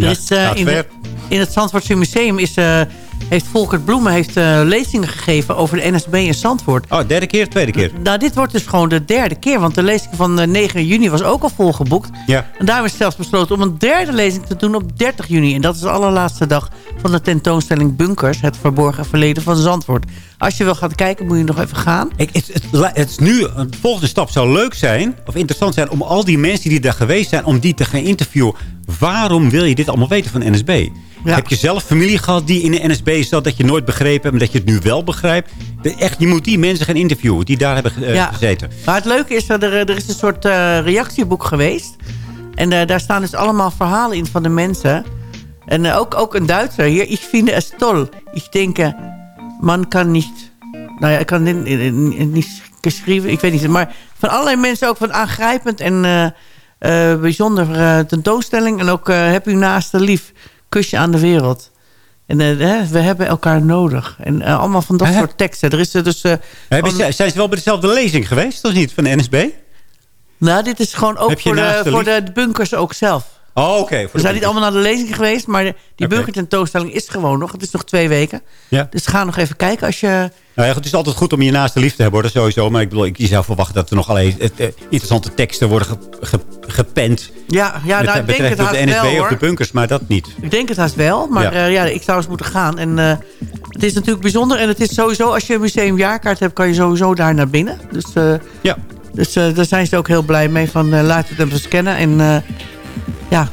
In, de- in het Zandvoortse Museum is, eh, heeft Volkert Bloemen heeft, eh, lezingen gegeven over de NSB in Zandvoort. Oh, derde keer, tweede keer. Nou, dit wordt dus gewoon de derde keer. Want de lezing van eh, 9 juni was ook al volgeboekt. Ja. En daarom is zelfs besloten om een derde lezing te doen op 30 juni. En dat is de allerlaatste dag van de tentoonstelling Bunkers... het verborgen verleden van Zandvoort. Als je wil gaan kijken, moet je nog even gaan. Ik, het, het is nu, een volgende stap zou leuk zijn, of interessant zijn... om al die mensen die daar geweest zijn, om die te gaan interviewen. Waarom wil je dit allemaal weten van NSB? Heb je zelf familie gehad die in de NSB zat... dat je nooit begrepen hebt, maar dat je het nu wel begrijpt? De, echt, je moet die mensen gaan interviewen die daar hebben eh, Ja. gezeten. Maar het leuke is dat er, er is een soort eh, reactieboek geweest. En eh, daar staan dus allemaal verhalen in van de mensen. En eh, ook, ook een Duitser hier. Ik vind het toll. Ik denk, eh, man kan niet... Nou ja, ik kan eh, eh, niet geschreven. Ik weet niet. Maar van allerlei mensen ook van aangrijpend en eh, eh, bijzonder eh, tentoonstelling. En ook eh, heb u naaste lief. Kusje aan de wereld. En eh, we hebben elkaar nodig. En eh, allemaal van dat soort teksten. Er is er dus... eh, Hebben van- ze- zijn ze wel bij dezelfde lezing geweest, of niet, van de NSB? Nou, dit is gewoon ook voor, de, voor de bunkers ook zelf. Oh, oké. We de zijn niet allemaal naar de lezing geweest, maar de- die Oké. bunkertentoonstelling is gewoon nog. Het is nog twee weken. Ja. Dus ga nog even kijken als je... Nou ja, het is altijd goed om je naaste lief te hebben, hoor, dat sowieso. Maar ik bedoel, ik je zou verwachten dat er nog alleen eh, eh, interessante teksten worden ge, ge- gepend. Ja, ja nou, ik denk het tot de haast NSB wel, of de bunkers, maar dat niet. Ik denk het haast wel, maar Ja. ja, ja ik zou eens moeten gaan. En eh, het is natuurlijk bijzonder. En het is sowieso, als je een museumjaarkaart hebt, kan je sowieso daar naar binnen. Dus, eh, ja. dus eh, daar zijn ze ook heel blij mee van uh, laat het even scannen. En eh, ja,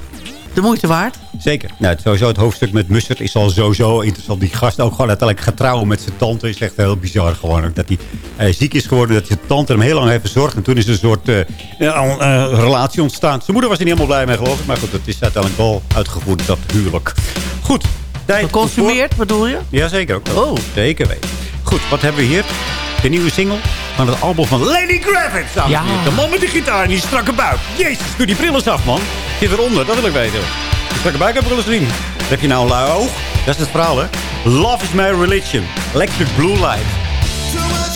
de moeite waard. Zeker. Nou, het, sowieso het hoofdstuk met Mussert is al sowieso interessant. Die gast ook gewoon uiteindelijk gaat met zijn tante. is echt heel bizar gewoon. Dat hij eh, ziek is geworden. Dat zijn tante hem heel lang heeft verzorgd. En toen is er een soort eh, eh, relatie ontstaan. Zijn moeder was er niet helemaal blij mee geloof ik. Maar goed, dat is uiteindelijk wel uitgevoerd, dat huwelijk. Goed. Tijd Geconsumeerd, bedoel je? Jazeker ook. wel. Oh. Zeker weten. Goed, wat hebben we hier? De nieuwe single van het album van Lenny Kravitz. Ja. De man met de gitaar en die strakke buik. Jezus, doe die bril eens af, man. Zit eronder, dat wil ik weten. Die strakke buik heb ik wel eens zien. Wat heb je nou een lui oog? Dat is het verhaal, hè? Love is my religion. Electric Blue Light.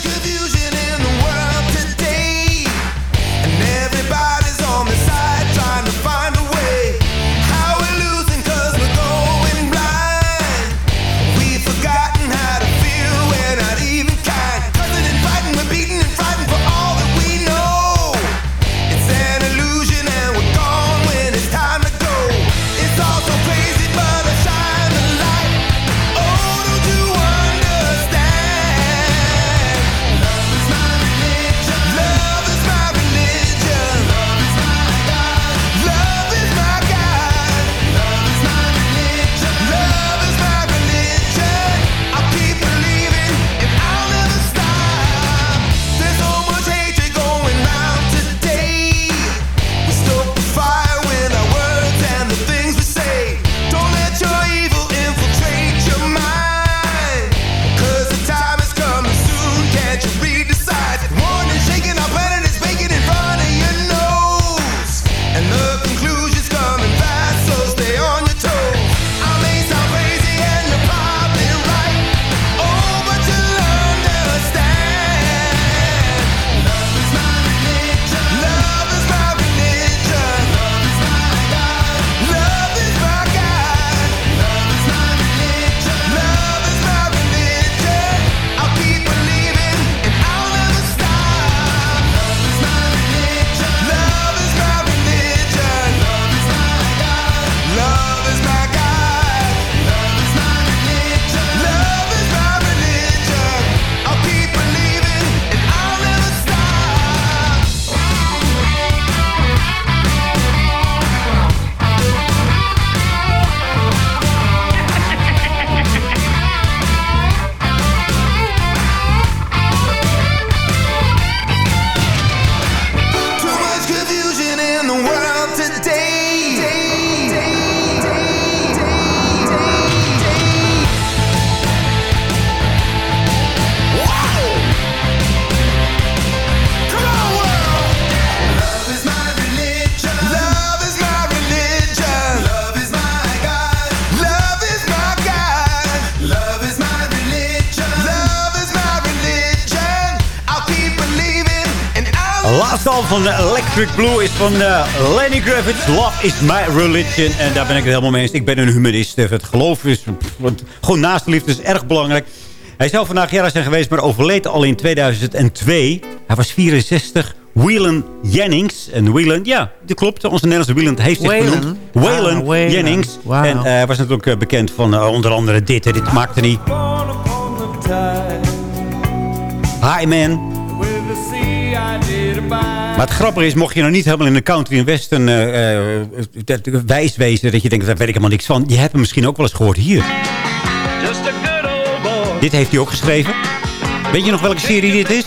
Electric Blue is van eh, Lenny Kravitz. Love is my religion. En daar ben ik het helemaal mee eens. Ik ben een humanist. Het geloof is... pff, want gewoon naast de liefde is erg belangrijk. Hij zou vandaag jarig zijn geweest, maar overleed al in 2002. Hij was 64. Whelan Jennings. En Whelan, ja, dat klopt. Onze Nederlandse Whelan heeft zich Whelan. genoemd. Whelan Ah, Whelan. Jennings. En eh, hij was natuurlijk eh, bekend van onder andere dit. En dit maakte hij. Hi man. Maar het grappige is, mocht je nou niet helemaal in de country en western eh, eh, dat- wijs wezen... dat je denkt, daar weet ik helemaal niks van. Je hebt hem misschien ook wel eens gehoord hier. Dit heeft hij ook geschreven. Weet je nog welke serie dit is?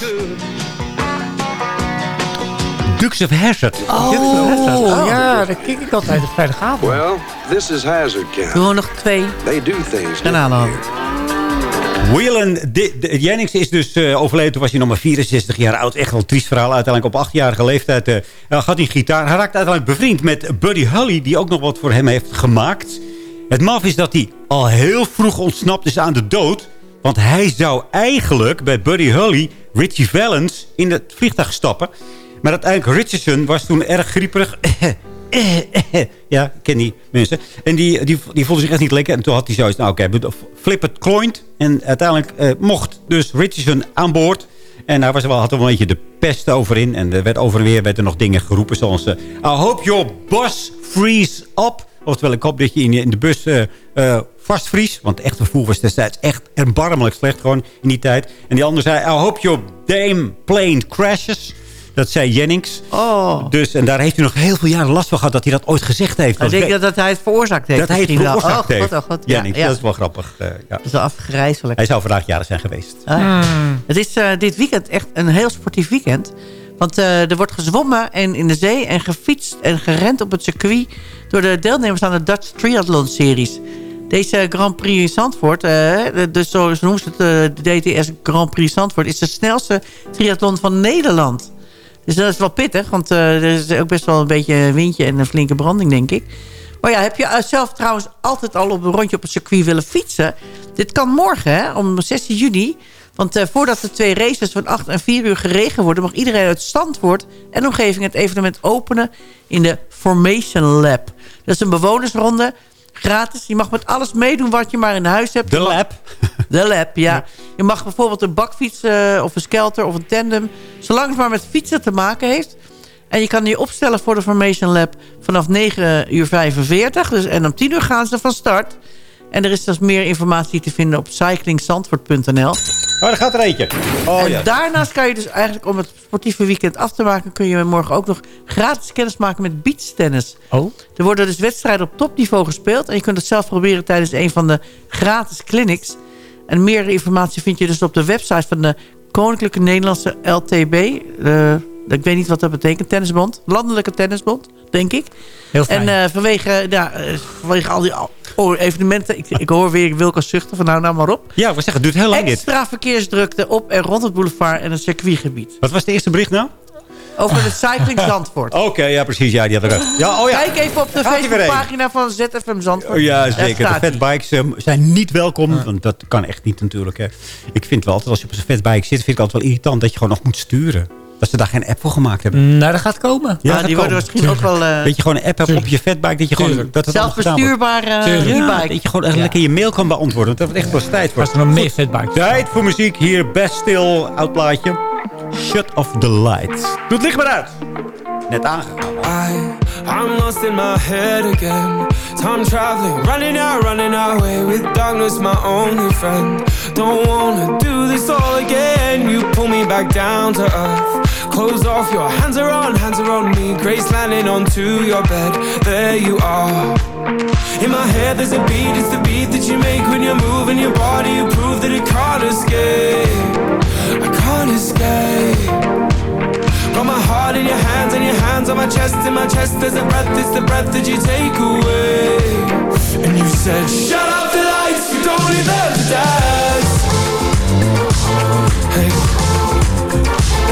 Dukes of Hazzard. Oh, ja, dat kijk ik altijd op vrijdagavond. Well, this is Hazard Camp. We nog twee They do things. gaan aanhalen. Di- Jennings is dus eh, overleden. Toen was hij nog maar 64 jaar oud. Echt wel een triest verhaal. Uiteindelijk op achtjarige leeftijd eh, eh, had hij gitaar. Hij raakte uiteindelijk bevriend met Buddy Holly. Die ook nog wat voor hem heeft gemaakt. Het maf is dat hij al heel vroeg ontsnapt is aan de dood. Want hij zou eigenlijk bij Buddy Holly Richie Valens in het vliegtuig stappen. Maar uiteindelijk Richardson was toen erg grieperig. ja, ik ken die mensen. En die, die, die voelde zich echt niet lekker. En toen had hij zoiets, nou oké, flip het coined. En uiteindelijk eh, mocht dus Richardson aan boord. En daar was er wel, had er wel een beetje de pest over in. En er werd over en weer werden nog dingen geroepen zoals... eh, I hope your bus freeze up. Oftewel, ik hoop dat je in, in de bus eh eh, vastvries. Want echt vervoer was destijds echt erbarmelijk slecht gewoon in die tijd. En die ander zei, I hope your damn plane crashes. Dat zei Jennings. Oh. Dus, en daar heeft hij nog heel veel jaren last van gehad dat hij dat ooit gezegd heeft. Ik denk dat, dat hij het veroorzaakt heeft. dat hij het veroorzaakt oh, heeft. God, oh, God. Ja, Jennings, ja. dat is wel grappig. eh, ja. Dat is wel afgrijzelijk. Hij zou vandaag jaren zijn geweest. Ah. Het is eh, dit weekend echt een heel sportief weekend. Want eh, er wordt gezwommen en in de zee en gefietst en gerend op het circuit... door de deelnemers aan de Dutch Triathlon Series. Deze Grand Prix Zandvoort, eh, dus zo noemen ze het, de DTS Grand Prix Zandvoort... is de snelste triathlon van Nederland. Dus dat is wel pittig, want eh, er is ook best wel een beetje windje en een flinke branding, denk ik. Maar ja, heb je eh, zelf trouwens altijd al op een rondje op het circuit willen fietsen? Dit kan morgen, hè, om 16 juni. Want eh, voordat de twee races van 8 en 4 uur geregen worden... mag iedereen uit Zandvoort en omgeving het evenement openen in de Formation Lab. Dat is een bewonersronde, gratis. Je mag met alles meedoen wat je maar in huis hebt. De lab. De lab, ja. Je mag bijvoorbeeld een bakfiets eh, of een skelter of een tandem... zolang het maar met fietsen te maken heeft. En je kan je opstellen voor de Formation Lab vanaf 9 uur 45. Dus, en om 10 uur gaan ze van start. En er is dus meer informatie te vinden op cyclingzandvoort.nl. Oh, daar gaat er eentje. Oh, en ja. daarnaast kan je dus eigenlijk om het sportieve weekend af te maken... kun je morgen ook nog gratis kennis maken met beachtennis. Oh. Er worden dus wedstrijden op topniveau gespeeld. En je kunt het zelf proberen tijdens een van de gratis clinics. En meer informatie vind je dus op de website van de Koninklijke Nederlandse LTB. Eh, ik weet niet wat dat betekent. Tennisbond. Landelijke Tennisbond, denk ik. Heel fijn. En eh, vanwege, ja, eh, vanwege al die oh, evenementen... Ik, ik hoor weer Wilco zuchten van nou, nou maar op. Ja, we zeggen, het duurt heel lang dit. Extra verkeersdrukte op en rond het boulevard en het circuitgebied. Wat was het eerste bericht nou? Over de Cycling Zandvoort. Oké, ja, precies. Ja, die had ik ook. Ja, oh ja. Kijk even op de. Facebookpagina van ZFM Zandvoort. Ja, zeker. De fatbikes eh, zijn niet welkom. Want dat kan echt niet natuurlijk. Hè. Ik vind wel altijd, als je op zo'n fatbike zit... vind ik altijd wel irritant dat je gewoon nog moet sturen. Dat ze daar geen app voor gemaakt hebben. Nou, dat gaat komen. Ja, gaat die worden misschien ook wel... eh, Dat je gewoon een app hebt op je fatbike. Dat je gewoon... Dat het zelfbestuurbare eh, Ja, dat je gewoon echt Ja. lekker je mail kan beantwoorden. Want dat wordt echt wel eens tijd voor. Als er nog meer fatbikes Tijd voor muziek. Hier best stil. Oud plaatje. Shut off the lights. Doe het licht maar uit. Net aangegaan. I'm lost in my head again. Time traveling, running out, running away with darkness, my only friend. Don't wanna do this all again. You pull me back down to earth. Close off, your hands are on, hands are on me. Grace landing onto your bed. There you are. In my head, there's a beat. It's the beat that you make when you're moving your body. You prove that it can't escape. Can't escape. Got my heart in your hands and your hands on my chest. In my chest, there's a breath. It's the breath that you take away. And you said, Shut up the lights. We don't deserve to dance. Hey.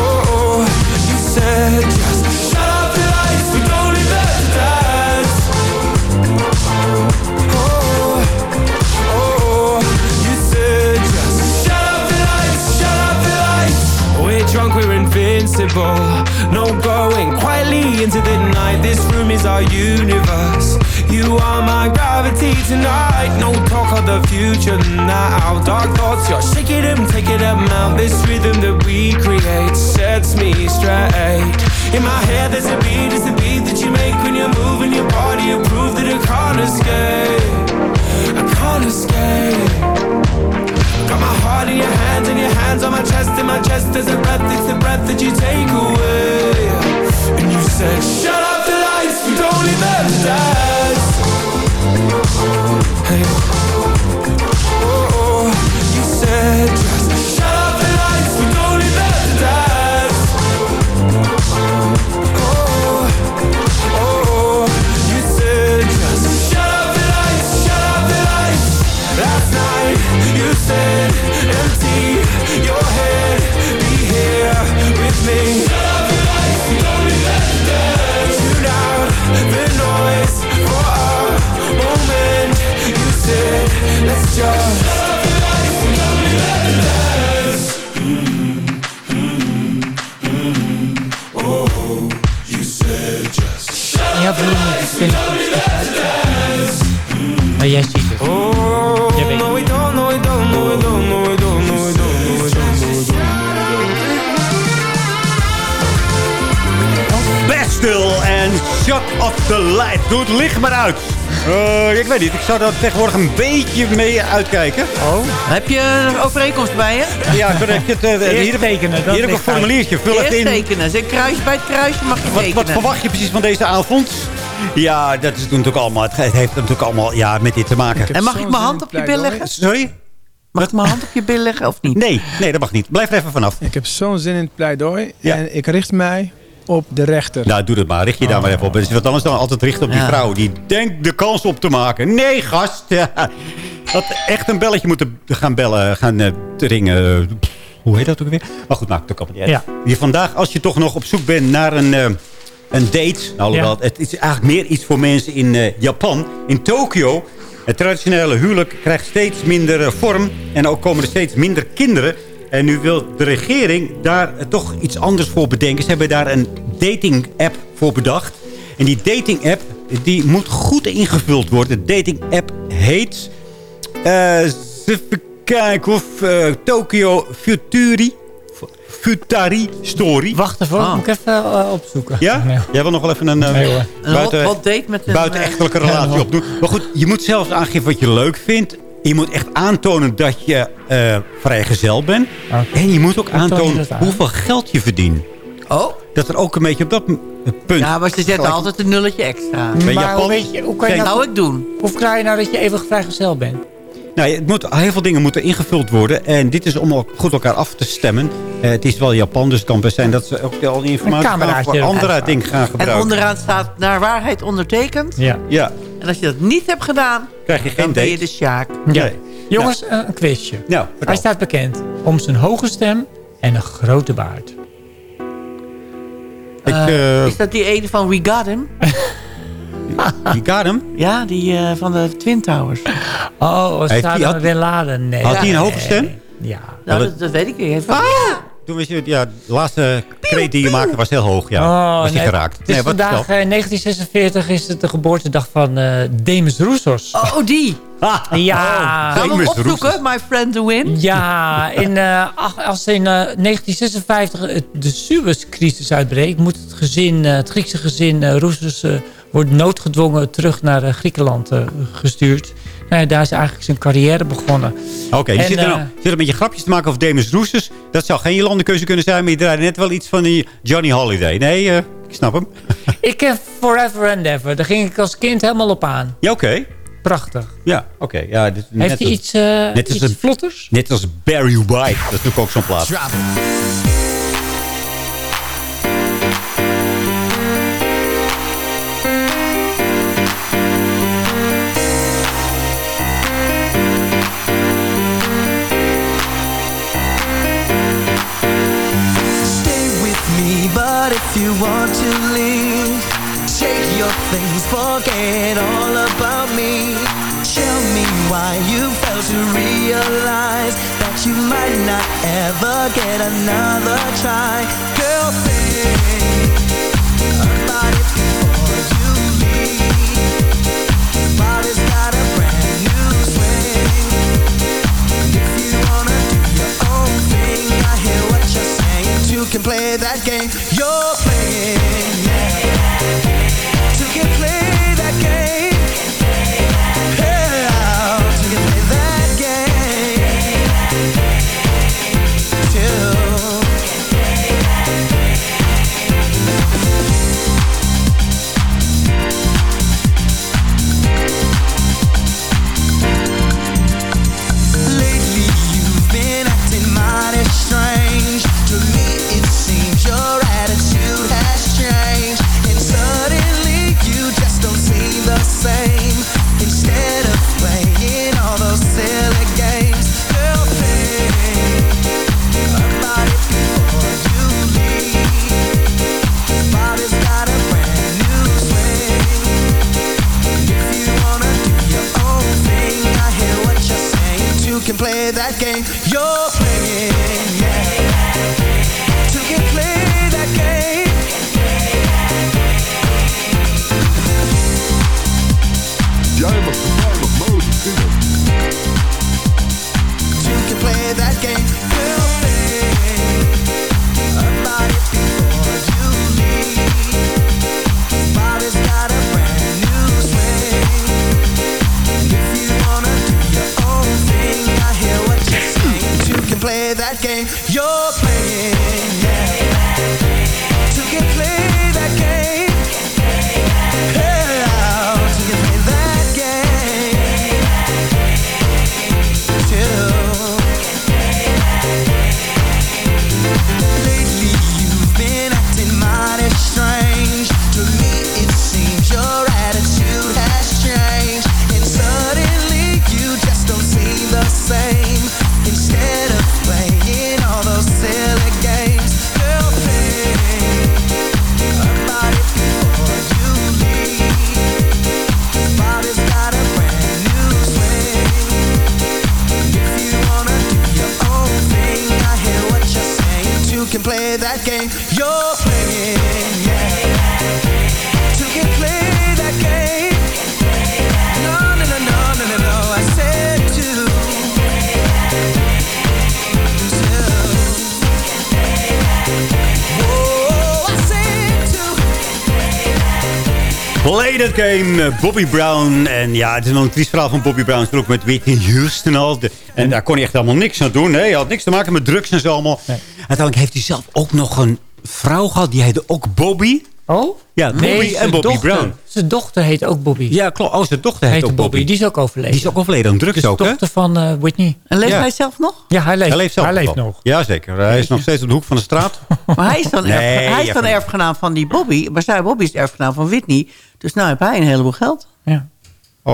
Oh, oh. You said, invincible. No going quietly into the night. This room is our universe. You are my gravity tonight. No talk of the future now. Dark thoughts, you're shaking them, taking them out. This rhythm that we create sets me straight. In my head, there's a beat, it's a beat that you make when you're moving your body. You prove that I can't escape. I can't escape. Got my heart in your hands and your hands on my chest In my chest there's a breath, it's the breath that you take away. And you said, shut up the lights, we don't leave them to Hey, oh, oh, oh, you said Maar jij ziet het. Oh, Jij weet no, we don't, no, we don't, no, we don't, no, we don't, no, we don't, no, we don't, no, we don't. Bastille en Shut Off the Light. Doe het licht maar uit. Eh, ik weet niet, ik zou daar tegenwoordig een beetje mee uitkijken. Oh. Heb je een overeenkomst bij je? Ja, ik ben heb je het, eh, Eerst hier, tekenen, dat hier heb ik een formuliertje. Vul Eerst het in. tekenen. Zeg kruis bij het kruisje mag je Wat, tekenen. wat verwacht je precies van deze avond? Ja, dat is natuurlijk allemaal, het heeft natuurlijk allemaal ja, met dit te maken. En mag ik mijn hand op je bil leggen? Sorry? Mag ik mijn hand op je bil leggen of niet? Nee, nee, dat mag niet. Blijf er even vanaf. Ik heb zo'n zin in het pleidooi. Ja. En ik richt mij op de rechter. Nou, doe dat maar. Richt je daar maar even op. Het is wat anders dan altijd richten op die Ja. vrouw. Die denkt de kans op te maken. Nee, gast. Ja. Had echt een belletje moeten gaan bellen. Gaan eh, ringen. Pff, Hoe heet dat ook weer? Maar goed, maakt het ook niet uit. Ja. Hier vandaag, als je toch nog op zoek bent naar een, eh, een date. Nou, alhoewel, het is eigenlijk meer iets voor mensen in eh, Japan. In Tokio. Het traditionele huwelijk krijgt steeds minder vorm. En ook komen er steeds minder kinderen. En nu wil de regering daar eh, toch iets anders voor bedenken. Ze hebben daar een dating-app voor bedacht. En die dating-app die moet goed ingevuld worden. De dating-app heet... eh, eens even kijken of... eh, Tokyo Futuri... Futari Story. Wacht even, Ah. moet ik even eh, opzoeken. Ja? Nee. Jij wil nog wel even een, eh, Nee, buiten, hot, hot date met een... buitenechtelijke eh, relatie opdoen. Maar goed, je moet zelfs aangeven wat je leuk vindt. Je moet echt aantonen dat je eh vrijgezel bent. En je moet ook Hoe aantonen aan? hoeveel geld je verdient. Oh, Dat er ook een beetje op dat punt... ja, maar ze zetten gelijk- altijd een nulletje extra. Maar Japan- hoe, weet je, hoe kan je Kijk, nou, zou ik doen. hoe verklaar je nou dat je eeuwig vrijgezel bent? Nou, het moet, heel veel dingen moeten ingevuld worden. En dit is om ook goed elkaar af te stemmen. Eh, het is wel Japan, dus het kan best zijn dat ze ook al die informatie gaan voor andere dingen gaan En gebruiken. onderaan staat naar waarheid ondertekend. Ja. Ja, En als je dat niet hebt gedaan, krijg je geen dan ben je de Sjaak. ja. Nee. Jongens, eh, een quizje. Nou, Hij staat bekend om zijn hoge stem en een grote baard. Ik, Eh, eh, is dat die ene van We Got Him? die got hem. Ja, die eh, van de Twin Towers. Oh, er had- Bin Laden? Nee. had hij een hoge stem? Ja. Nou, dat- dat, weet ik niet. Heeft- Toen was je, ja, de laatste kreet die je maakte was heel hoog. Ja, Oh, was je nee. geraakt. Is nee, wat vandaag, eh, 1946, is het de geboortedag van eh Demis Roussos. Oh, die. Ah, Ja. Gaan we opzoeken, My Friend the Wind? Ja, in, eh, ach, als in eh, 1956 het- de Suez-crisis uitbreekt... moet het gezin, eh, het Griekse gezin uh, Roussos... wordt noodgedwongen terug naar eh, Griekenland eh, gestuurd. Nou ja, daar is eigenlijk zijn carrière begonnen. Oké, je En, zit er, nou, zit er een beetje grapjes te maken over Demis Roussos. Dat zou geen landenkeuze kunnen zijn, maar je draaide net wel iets van die Johnny Holiday. Nee, eh, ik snap hem. Ik ken Forever and Ever. Daar ging ik als kind helemaal op aan. Ja, oké. Prachtig. Ja, oké. Ja, dit, Heeft net hij als- iets, eh net als iets een- vlotters? Net als Barry White. Dat is natuurlijk ook zo'n plaats. You want to leave, take your things, forget all about me. Tell me why you failed to realize that you might not ever get another try. Girl, think about it before you leave. Body's got a Two can play that game you're playing. Can play that game you're playing, yeah. Two can play that game. No, no, no, no, no, no, no. I said two. Two. Whoa, I said two. Play that game, eh, Bobby Brown. En ja, het is nog een triest verhaal van Bobby Brown. Ook met Whitney Houston al. De- en daar kon hij echt helemaal niks aan doen. Nee, hij had niks te maken met drugs en zo allemaal. Uiteindelijk heeft hij zelf ook nog een vrouw gehad. Die heette ook Bobby. Oh? Ja, Bobby Nee, en Bobby dochter. Brown. Zijn dochter heet ook Bobby. Ja, klopt. Oh, zijn dochter heet Heet ook Bobby. Bobby. Die is ook overleden. Die is ook overleden aan drugs Dus de ook, hè? dochter van eh, Whitney. En leeft Ja. hij zelf nog? Ja, hij leeft. Hij leeft zelf hij leeft wel. nog. Jazeker. Hij is nog steeds op de hoek van de straat. Maar hij is dan, Nee, erf, hij is dan erfgenaam van die Bobby. Maar zij Bobby is erfgenaam van Whitney. Dus nou heeft hij een heleboel geld. Ja. Oh.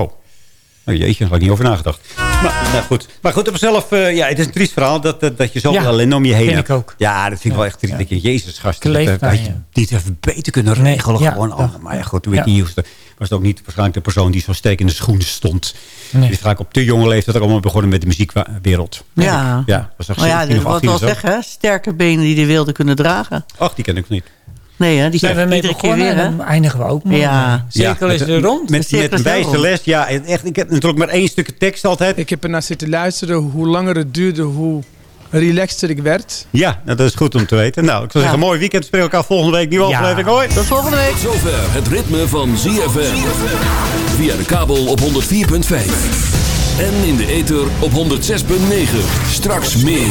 Oh jeetje, daar had ik niet over nagedacht. Maar, nou goed. maar goed, op zichzelf, eh, ja, het is een triest verhaal dat, dat, dat je zoveel Ja, ellende om je heen vind hebt. ik ook. Ja, dat vind ik wel echt triest. Dat je, Jezus, gast, dat, had je ja. niet even beter kunnen regelen. ja, gewoon, ja. oh, maar ja, goed, weet Ja. niet Houston was het ook niet waarschijnlijk de persoon die zo sterk in de schoenen stond. Nee. Die is vaak op te jonge leeftijd allemaal begonnen met de muziekwereld. Ja. Ja, was echt Maar ja, 17 dat wil 18 wel zeggen, hè? sterke benen die de wilde kunnen dragen. Ach, die ken ik niet. Nee, hè? die Zijn we zijn mee iedere keer begonnen weer, en hè? dan eindigen we ook maar. Ja. Cirkel Ja, is met- er rond. Met, met een wijze les. Ja, echt, ik heb natuurlijk maar één stukje tekst altijd. Ik heb ernaar zitten luisteren. Hoe langer het duurde, hoe relaxter ik werd. Ja, nou, dat is goed om te weten. Nou, ik zou zeggen, Ja. mooi weekend. Spreken elkaar volgende week. Nieuwe Ja. aflevering. Hoi. Tot volgende week. Zover het ritme van ZFM. Via de kabel op 104.5. En in de ether op 106.9. Straks meer.